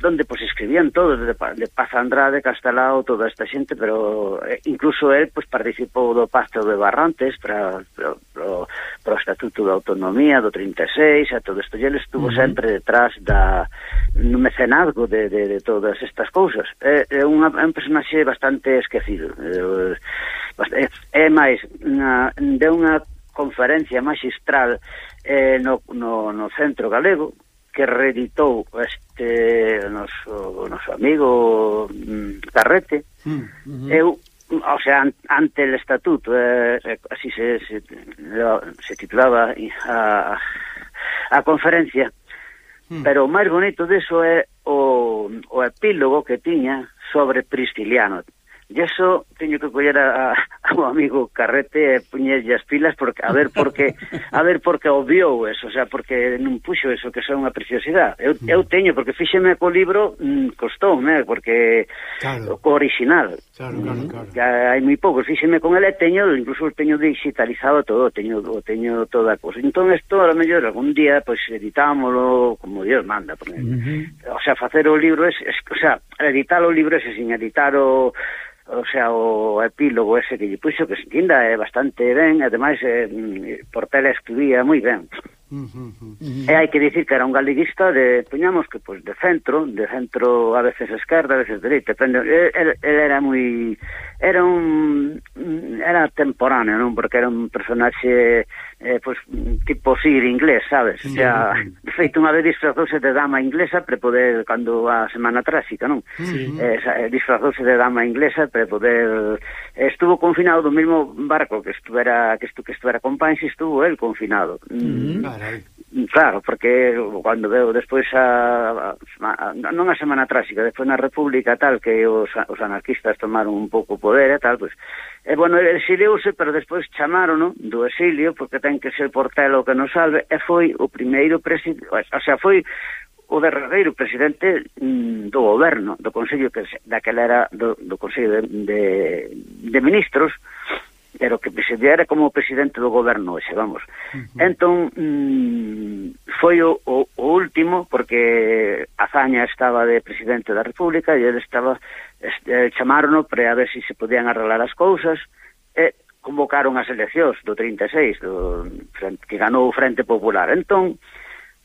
donde pues escribían todos, de, de Paz Andrade, Castelao, toda esta xente, pero eh, incluso él pues participou do Pacto de Barrantes para, para, pro, o Estatuto da Autonomía do 36, a todo isto, e ele estuvo uh -huh. sempre detrás da no mecenazgo de, de, de todas estas cousas. É, é, unha, é un personaxe bastante esquecido, é, é, é máis, na, de unha conferencia magistral eh, no, no, no centro galego, que reeditou este noso, noso amigo Carrete, mm, mm -hmm. eu o sea, ante el estatuto, eh, eh así se, se, se titulaba a, a conferencia, mm. pero o máis bonito deso é o, o epílogo que tiña sobre Prisciliano, E iso teño que coller a, a un amigo Carrete e puñerlle as pilas porque a ver porque a ver porque obviou eso, o sea, porque non puxo eso que son unha preciosidade. Eu, mm. eu teño porque fíxeme co libro costou, costoume porque claro. o original. Claro, claro, mm. claro. Que hai moi poucos, fíxeme con ele teño, incluso teño digitalizado todo, teño teño toda a cosa. Entón isto a lo mellor algún día pois pues, editámolo como Dios manda, porque, uh -huh. o sea, facer o libro es, es o sea, editar o libro ese sin editar o o sea, o epílogo ese que lle puxo que se é eh, bastante ben, ademais eh, mm, Portela escribía moi ben. E hai que dicir que era un galeguista de, poñamos que, pois, de centro, de centro a veces esquerda, a veces dereita, depende, él, era moi, era un, era temporáneo, non, porque era un personaxe, eh, pois, tipo sir inglés, sabes, O sea, xa, de feito, unha vez disfrazouse de dama inglesa para poder, cando a semana tráxica, non, uh eh, disfrazouse de dama inglesa para poder, estuvo confinado do mesmo barco que estuvera, que, estu, que estuvera con Pansi, estuvo el confinado, uh. Carai. Claro, porque cando veo despois a, a, non a semana trásica, despois na República tal que os, os anarquistas tomaron un pouco o poder e tal, pois e bueno, exiliouse, pero despois chamarono do exilio porque ten que ser Portelo que nos salve e foi o primeiro presidente, o sea, foi o derradeiro presidente mm, do goberno, do Consello que daquela era do, do Consello de, de, de Ministros, uh pero que presidiera como presidente do goberno ese, vamos. Uh -huh. Entón, mm, foi o, o, o último, porque Azaña estaba de presidente da República e ele estaba, este, eh, chamarono para a ver se si se podían arreglar as cousas, e convocaron as eleccións do 36, do, que ganou o Frente Popular. Entón,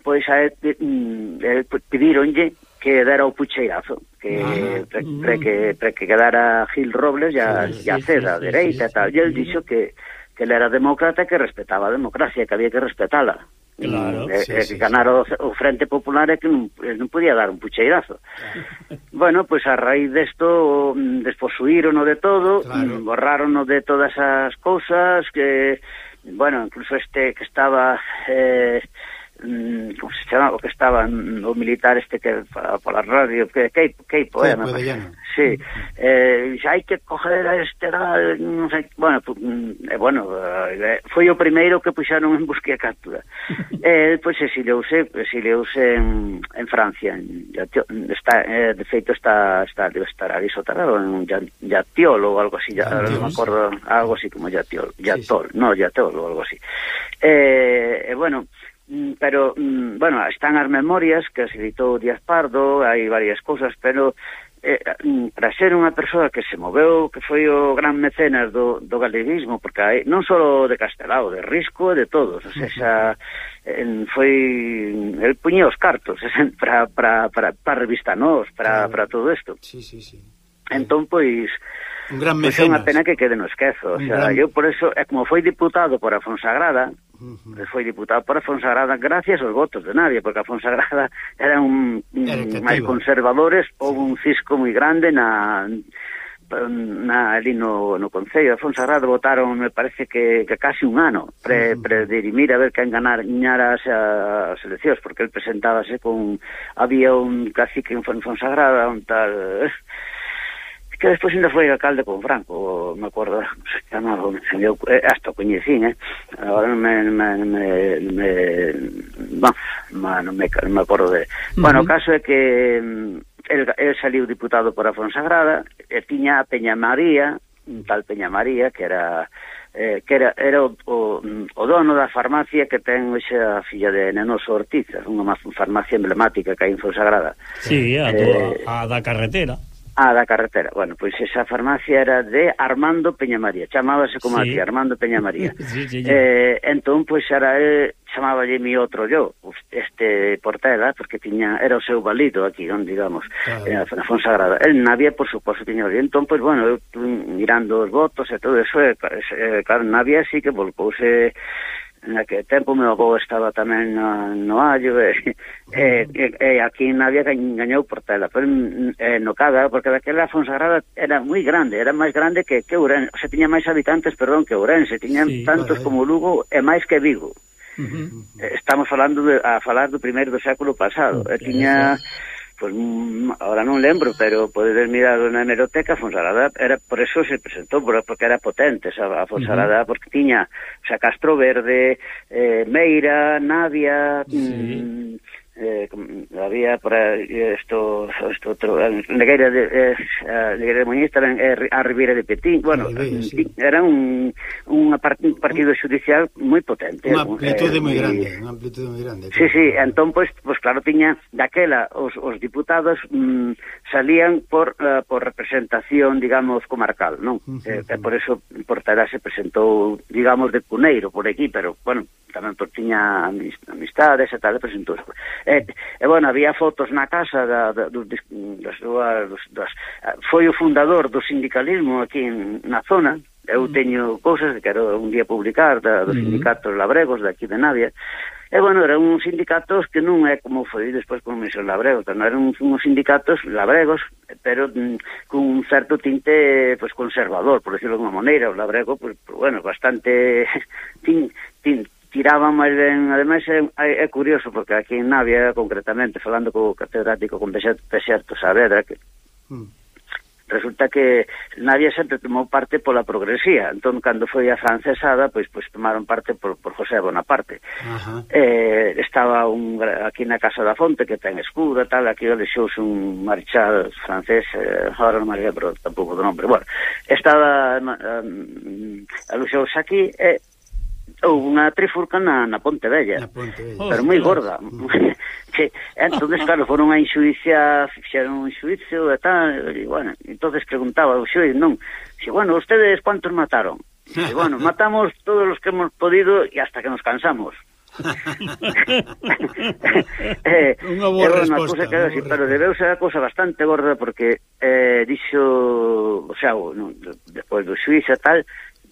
pois a, mm, pedironlle que dera o pucheirazo que pre, mm. pre, que, pre que quedara Gil Robles e a, sí, a Ceda, sí, sí, a dereita sí, sí, e tal e el mm. dixo que, que ele era demócrata que respetaba a democracia, que había que respetala Claro, e, sí, e, que ganar o, o Frente Popular é que non, non podía dar un pucheirazo. Claro. Bueno, pois pues a raíz desto mm, desposuírono de todo, claro. borrarono de todas as cousas que bueno, incluso este que estaba eh, Mm, como se chama, o que estaba o militar este que falaba pola radio, que que que poema. Pues, sí. Eh, xa hai que coger a este tal, non sei, bueno, pues, mm, eh, bueno, eh, eh, foi o primeiro que puxaron en busca e captura. eh, pois pues, exiliouse, exiliouse en, en Francia, en, está eh, de feito está está debe estar ali soterrado en Yatiol ou algo así, ya, non me acordo, algo así como Yatiol, Yatol, sí, sí. no, Yatol ou algo así. Eh, eh bueno, Mm, pero, mm, bueno, están as memorias que editou Díaz Pardo, hai varias cousas, pero eh, mm, para ser unha persoa que se moveu, que foi o gran mecenas do, do galeguismo, porque hai, non só de Castelao, de Risco e de todos, o sea, xa, en, foi el puñe os cartos para para para para revista nós, para claro. para todo isto. Sí, sí, sí. Entón pois Un gran mecenas. Pois é unha pena que quede no esquezo. O sea, gran... eu por eso, é como foi diputado por a Fonsagrada, uh -huh. foi diputado por a Fonsagrada gracias aos votos de nadie, porque a Fonsagrada era un, un máis conservadores, houve un cisco moi grande na na, ali no, no Concello de Fonsagrada votaron, me parece que, que casi un ano pre, pre dirimir a ver quen ganar gañara as, as eleccións porque el presentábase con había un cacique en Fonsagrada un tal que despois ainda foi alcalde con Franco, me acordo, se chamaba, eu eh, hasta o coñecín, eh? Ahora non me, me, me, me, bon, ma, non me, non me acordo de... Uh -huh. Bueno, o caso é que mm, el, el saliu diputado por a Fonsagrada, e tiña a Peña María, un tal Peña María, que era eh, que era, era o, o, o dono da farmacia que ten hoxe a filla de Nenoso Ortiz, unha farmacia emblemática que hai en Fonsagrada. Sí, a, eh, eh, a da carretera. Ah, da carretera. Bueno, pois esa farmacia era de Armando Peña María. Chamábase como sí. a Armando Peña María. sí, sí, sí. Eh, entón, pois era el, chamáballe mi outro yo, este Portela, porque tiña era o seu valido aquí, non digamos, claro. na Fonsagrada. El Navia, por suposto, tiña ali. Entón, pois, bueno, eu mm, mirando os votos e todo eso, e, claro, Navia sí que volcouse en aquel tempo meu avó estaba tamén no, no allo e, e, e, e aquí en Navia gañou Portela pero e, no Cada, porque daquela Fonsagrada era moi grande, era máis grande que, que Ourense o sea, tiña máis habitantes, perdón, que Ourense tiñan sí, tantos como eh. Lugo e máis que Vigo uh -huh. estamos falando de, a falar do primeiro do século pasado uh -huh. e tiña uh -huh Pois ahora non lembro, pero podedes mirar na hemeroteca, Fonsalada era por eso se presentou, porque era potente esa a Fonsalada, uh -huh. porque tiña xa Castro Verde, eh, Meira, Navia, sí. mm, eh, había para esto, esto outro, Negueira de, eh, Negueira de eh, Moñiz tamén eh, a Ribeira de Petín bueno, Ribeira, eh, sí. era un, unha part, un partido judicial moi potente unha amplitude eh, moi grande unha amplitude moi grande claro. sí, sí, entón, pois, pues, pois pues, claro, tiña daquela os, os diputados mm, salían por, uh, por representación digamos, comarcal non? Uh -huh, eh, uh -huh. por eso Portera se presentou digamos, de Cuneiro por aquí, pero bueno tamén porque tiña amistades e tal, e presentou. E, e bueno, había fotos na casa da, da, dos, dos, dos, dos, foi o fundador do sindicalismo aquí en, na zona, eu mm. teño cousas que quero un día publicar da, dos mm. sindicatos labregos de aquí de Navia, E, bueno, eran uns sindicatos que non é como foi despois con Misión Labrego, non eran uns, uns sindicatos labregos, pero mm, con un certo tinte pues, conservador, por decirlo de unha maneira, o labrego, pues, bueno, bastante tin, tin, tiraban máis ben, ademais é, é curioso porque aquí en Navia concretamente falando co catedrático con Deserto Saavedra que mm. resulta que Navia sempre tomou parte pola progresía entón cando foi a francesada pois pois tomaron parte por, por José Bonaparte uh -huh. eh, estaba un aquí na Casa da Fonte que ten escuda tal, aquí deixouse un marchal francés, eh, agora non me lembro tampouco do nombre, bueno estaba um, aluxouse aquí e eh, houve unha trifurca na, na Ponte Vella, na pero moi gorda. que, entonces claro, foron a insuicia, fixeron un xuicio e tal, e bueno, entonces preguntaba o xuiz, non, si bueno, ustedes cuántos mataron? E bueno, matamos todos os que hemos podido e hasta que nos cansamos. eh, unha boa eh, resposta. Que, así, pero debeuse a cousa bastante gorda porque eh, dixo, o sea, no, despois do xuiz e tal,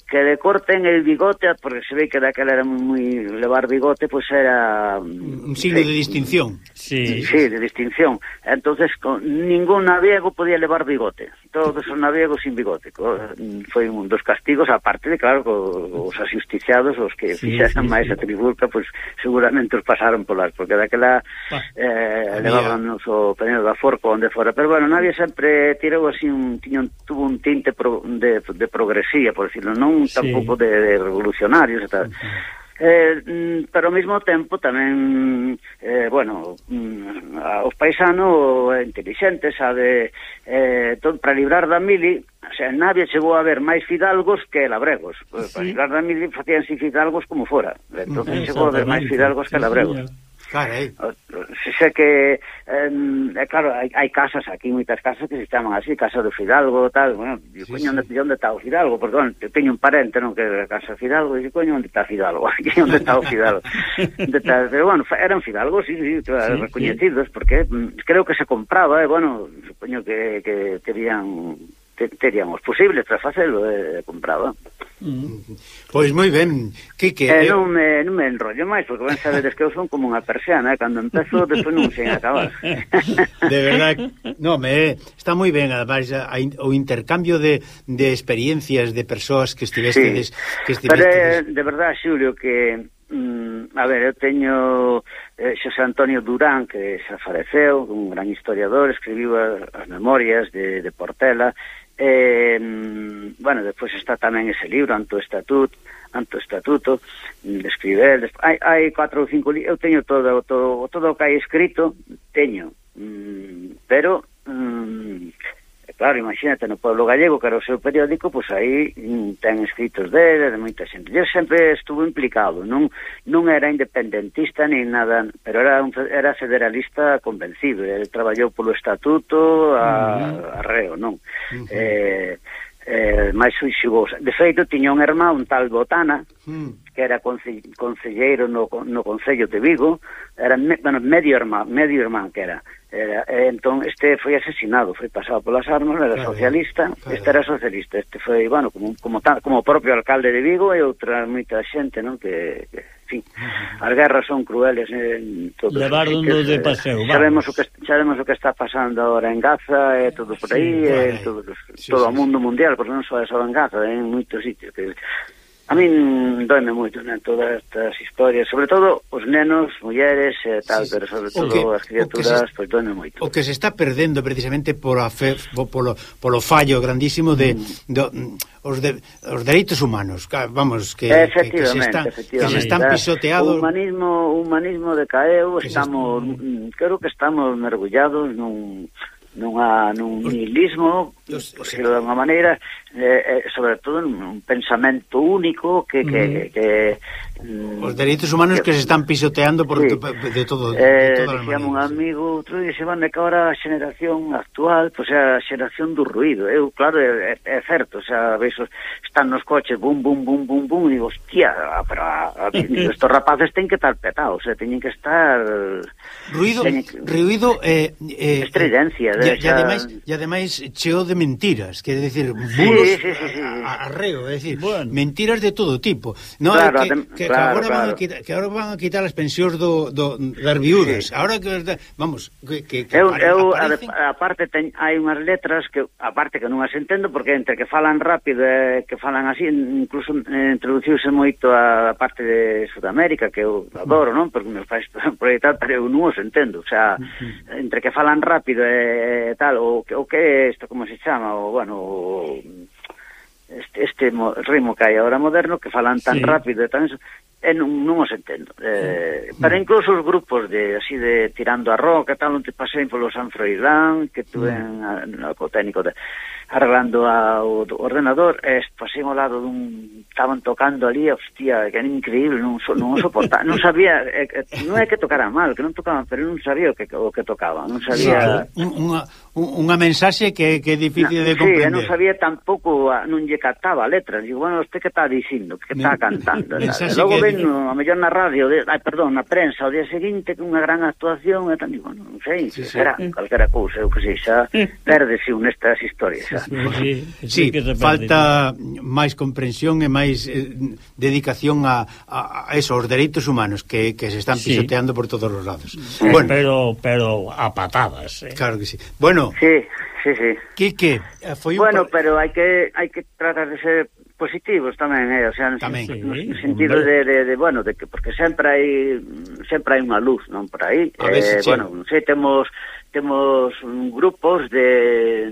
que le corten el bigote, porque se ve que daquela era moi, moi levar bigote, pois pues era... Un signo de, de distinción. Sí. sí, de distinción. Entonces, con, ningún naviego podía levar bigote todos os navegos sin bigote. Foi un dos castigos, aparte de, claro, os asusticiados, os que sí, fixeran sí, máis sí. a tribulca, pues, seguramente os pasaron polas, porque daquela ah, eh, levaban o penelo da forco onde fora. Pero, bueno, nadie sempre tirou así, un, tiño, tuvo un tinte pro, de, de progresía, por decirlo, non sí. tampouco de, de revolucionarios e tal. Uh -huh eh, mm, pero ao mesmo tempo tamén eh, bueno mm, os é inteligente sabe eh, todo, para librar da mili o sea, en chegou a haber máis fidalgos que labregos. Eh, sí. para librar da mili facíanse fidalgos como fora. Entón mm, chegou a ver máis fidalgos que labregos. sí, Carai. Eh. sé que, eh, claro, hai, hai casas aquí, moitas casas que se chaman así, Casa do Fidalgo, tal, bueno, sí, coño, sí. onde, onde está o Fidalgo, perdón, teño un parente, non, que era Casa Fidalgo, e coño, onde está Fidalgo, aquí onde está o Fidalgo. de tal, pero, bueno, eran Fidalgo, sí, sí, claro, sí recoñecidos, sí. porque mm, creo que se compraba, e, eh, bueno, supoño que, que querían te, teríamos posible para facelo e eh, compraba. Mm. Pois moi ben, que que... Eh, eh, non, me, non me enrollo máis, porque ben sabedes que eu son como unha persiana, eh, cando empezo, despois non sei acabar. De verdad, no, me, eh, está moi ben, ademais, a, o intercambio de, de experiencias de persoas que estivestedes... Sí. Que estivestedes... Pero, eh, de verdad, Xulio, que mm, a ver, eu teño eh, Xosé Antonio Durán, que xa faleceu, un gran historiador, escribiu as, as memorias de, de Portela, eh, bueno, despois está tamén ese libro, Anto Estatut, Anto Estatuto, de escribir, despois, hai, hai cuatro ou cinco eu teño todo, todo, todo o que hai escrito, teño, mm, pero Claro, imagínate, no pueblo gallego, que era o seu periódico, pois aí mm, ten escritos dele, de moita xente. Eu sempre estuve implicado, non non era independentista nin nada, pero era un, era federalista convencido, ele traballou polo estatuto a, uh -huh. a reo, non? Uh -huh. eh, eh, máis xuxugosa. De feito, tiña un irmán, un tal Botana, hmm. que era conce concelleiro no, no Concello de Vigo, era me, bueno, medio irmán, medio irmán que era. era eh, entón, este foi asesinado, foi pasado polas armas, era claro, socialista, claro. este era socialista, este foi, bueno, como, como, tal, como propio alcalde de Vigo e outra moita xente, non, que, que fin. As guerras son crueles en todos levar os de paseo. Sabemos o que sabemos o que está pasando agora en Gaza e todo por aí, sí, vale. todo, sí, todo sí, o mundo mundial, porque non só é só en Gaza, é en moitos sitios que A min doime moito né, todas estas historias, sobre todo os nenos, mulleres e tal, sí, pero sobre todo que, as criaturas, pois pues, doime moito. O que se está perdendo precisamente por a fe, polo, polo fallo grandísimo de, mm. do, mm, os, de os dereitos humanos, vamos, que, que, que, se, están, que se están pisoteados. O humanismo, o humanismo decaeu, estamos, es... Mm, creo que estamos mergullados nun nunha, nun nihilismo, por se de unha maneira, eh, eh, sobre todo nun pensamento único que, que, mm. que, Os dereitos humanos que se están pisoteando por sí. de todo de eh, dixemos un amigo outro día se van que ahora a xeración actual, pois pues, a xeración do ruido. Eu, claro, é, é certo, o sea, vexo están nos coches bum bum bum bum bum e digo, hostia, pero a, a, estos rapaces ten que estar petados, o sea, teñen que estar ruido, que, ruido eh, eh, eh estridencia, e xa... ademais, e ademais cheo de mentiras, que é decir, bulos, sí, sí, sí, sí. arreo, é decir, bueno. mentiras de todo tipo. No, claro, que, adem, que, claro, que, agora claro. van a quitar, que agora van a quitar as pensións do, do, das viudas Sí. Agora que vamos, que, que, que eu, eu aparecen... a, parte ten, hai unhas letras que aparte que non as entendo porque entre que falan rápido e que falan así, incluso eh, introduciuse moito a, a parte de Sudamérica que eu adoro, non? Porque meus pais proyectar, pero eu non os entendo, o sea, mm-hmm. entre que falan rápido e tal, o, o que isto como se chama, o bueno, o, este, este ritmo que hai agora moderno que falan tan sí. rápido e tan eso, e non, non os entendo. Eh, sí. Pero incluso os grupos de así de tirando a roca, tal, onde pasei polo San Froilán, que tuve mm. Sí. co técnico de arreglando ao ordenador e pasei ao lado dun estaban tocando ali, hostia, que era increíble, non so, non soportaba, non sabía, eh, non é que tocara mal, que non tocaban, pero non sabía o que o que tocaba, non sabía. Sí, unha unha mensaxe que que é difícil no, de comprender. Sí, non sabía tampouco, non lle cataba a letra, digo, bueno, este que está dicindo, que está cantando. Logo ven no, a mellor na radio, de, ai, perdón, na prensa, o día seguinte que unha gran actuación e tan, digo, non sei, sí, sí. era mm. calquera cousa, eu que sei, xa mm. perdese un estas historias. Xa. sí, sí, sí falta máis comprensión e máis eh, dedicación a, a esos dereitos humanos que, que se están pisoteando sí. por todos os lados. Bueno, pero pero a patadas, eh. Claro que sí. Bueno. Sí, sí, sí. Quique, eh, foi un Bueno, par... pero hai que hai que tratar de ser positivos tamén, eh, o sea, no, tamén, no, sí, sentido de, de, de, bueno, de que porque sempre hai sempre hai unha luz, non, por aí. A eh, veces, bueno, non sei, temos temos grupos de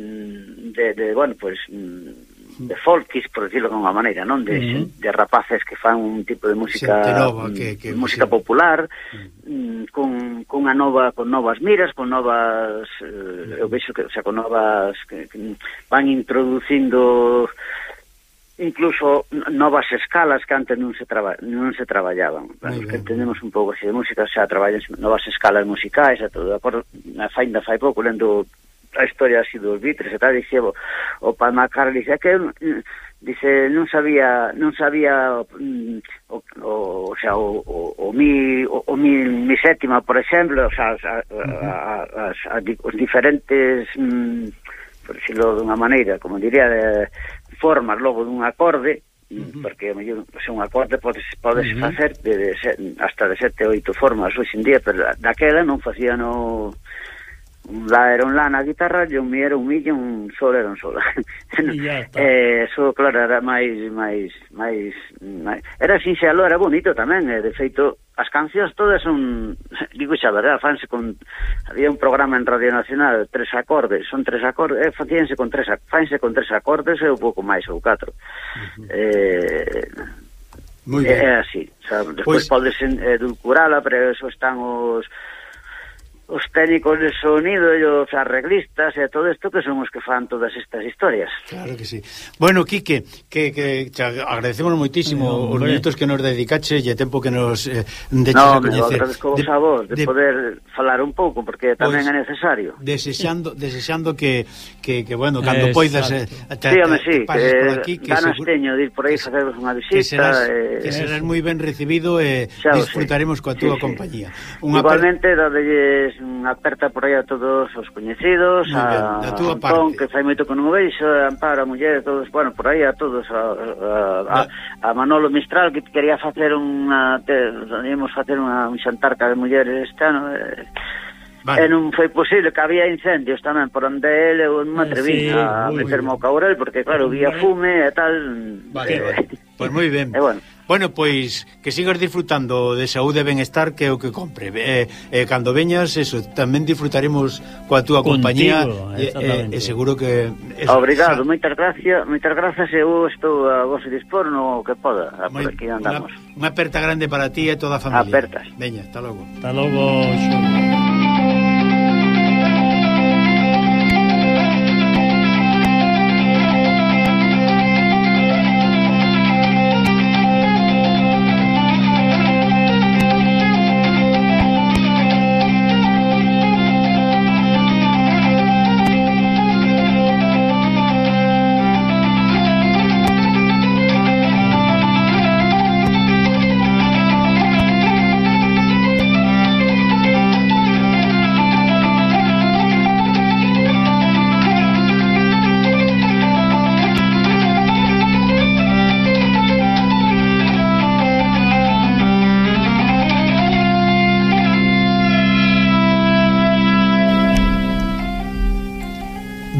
de, de bueno, pois pues, mm, de folkis, por decirlo de unha maneira, non? De, uh -huh. de rapaces que fan un tipo de música nova, que, que, mm, música popular uh -huh. Mm, con, con unha nova con novas miras, con novas eh, uh -huh. eu vexo que, o sea, con novas que, que van introducindo incluso novas escalas que antes non se traba, non se traballaban. Os que entendemos un pouco así de música, xa traballan novas escalas musicais, e todo. Acordo, na fainda fai pouco, lendo a historia así dos Beatles e tal, dixe o, o Paul McCartney, dixe que mm, dice non sabía non sabía mm, o, o, o sea o, o, o mi o, o mi, mi sétima, por exemplo, o sea, a, a, a, a, os diferentes mm, por decirlo dunha maneira, como diría, de, formas logo dun acorde, mm, porque a mellor se un acorde podes, podes uh -huh. facer de, de, hasta de sete oito formas hoxe en día, pero daquela non facía no la era un la na guitarra e un mi era un mi e un sol era un sol. Eh, eso claro era máis máis máis, máis. Era sinxelo era bonito tamén eh, de feito as cancións todas son digo xa verdad? Fanse con había un programa en Radio Nacional tres acordes son tres acordes eh, facíanse con tres fanse con tres acordes e un pouco máis ou catro. Uh -huh. eh, Muy eh, ben. É así, o sea, despois pues... podes edulcurala, pero eso están os os técnicos de sonido e os arreglistas e todo isto que son os que fan todas estas historias. Claro que sí. Bueno, Quique, que, que te agradecemos moitísimo no, os minutos que nos dedicache e o tempo que nos eh, deixes no, a coñecer. No, agradezco vos a vos de, de poder falar un pouco, porque pois, tamén pois, é necesario. Desexando, desexando que, que, que bueno, cando eh, poidas... Eh, te, sí, home, sí, pases por aquí, que ganas seguro, teño de ir por aí faceros unha visita. Que serás, eh, que serás moi ben recibido e eh, disfrutaremos sí. coa túa sí, compañía. Unha Igualmente, dadelles unha aperta por aí a todos os coñecidos, a Antón, que fai moito que non o veixo, a Amparo, a muller, todos, bueno, por aí a todos, a, a, a, a Manolo Mistral, que quería facer unha, te, íamos facer unha, un xantarca de mulleres este ano, e, Vale. E non foi posible que había incendios tamén por onde ele eu non me atreví sí, a meterme ao caurel porque claro, vía fume e tal vale, eh, vale. Pois pues moi ben. E bueno. Bueno, pois que sigas disfrutando de saúde e benestar que é o que compre. Eh, eh, cando veñas, eso, tamén disfrutaremos coa túa Contigo, compañía eh, eh, e eh, seguro que... Eso, ah, Obrigado, moitas gracias, moitas gracias eu estou a vos dispor no que poda, a por aquí andamos. Unha aperta grande para ti e toda a familia. Apertas. Veña, hasta logo. Hasta logo, xo.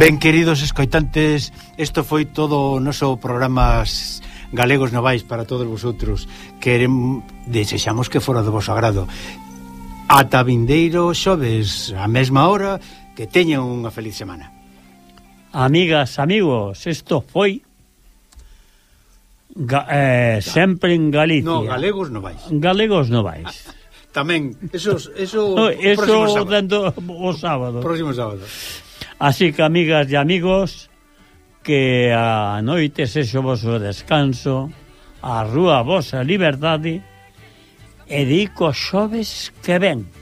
Ben, queridos escoitantes, isto foi todo o noso programa Galegos Novais para todos vosotros. Querem, desexamos que fora do vosso agrado. Ata vindeiro xoves, a mesma hora, que teñan unha feliz semana. Amigas, amigos, isto foi Ga eh, sempre en Galicia. No, galegos novais. Galegos novais. Tamén, eso, eso, eso o próximo sábado. Dentro, o sábado. Próximo sábado. Así que, amigas e amigos, que a noite sexo vosso descanso, a rúa vosa liberdade, e dico xoves que ven.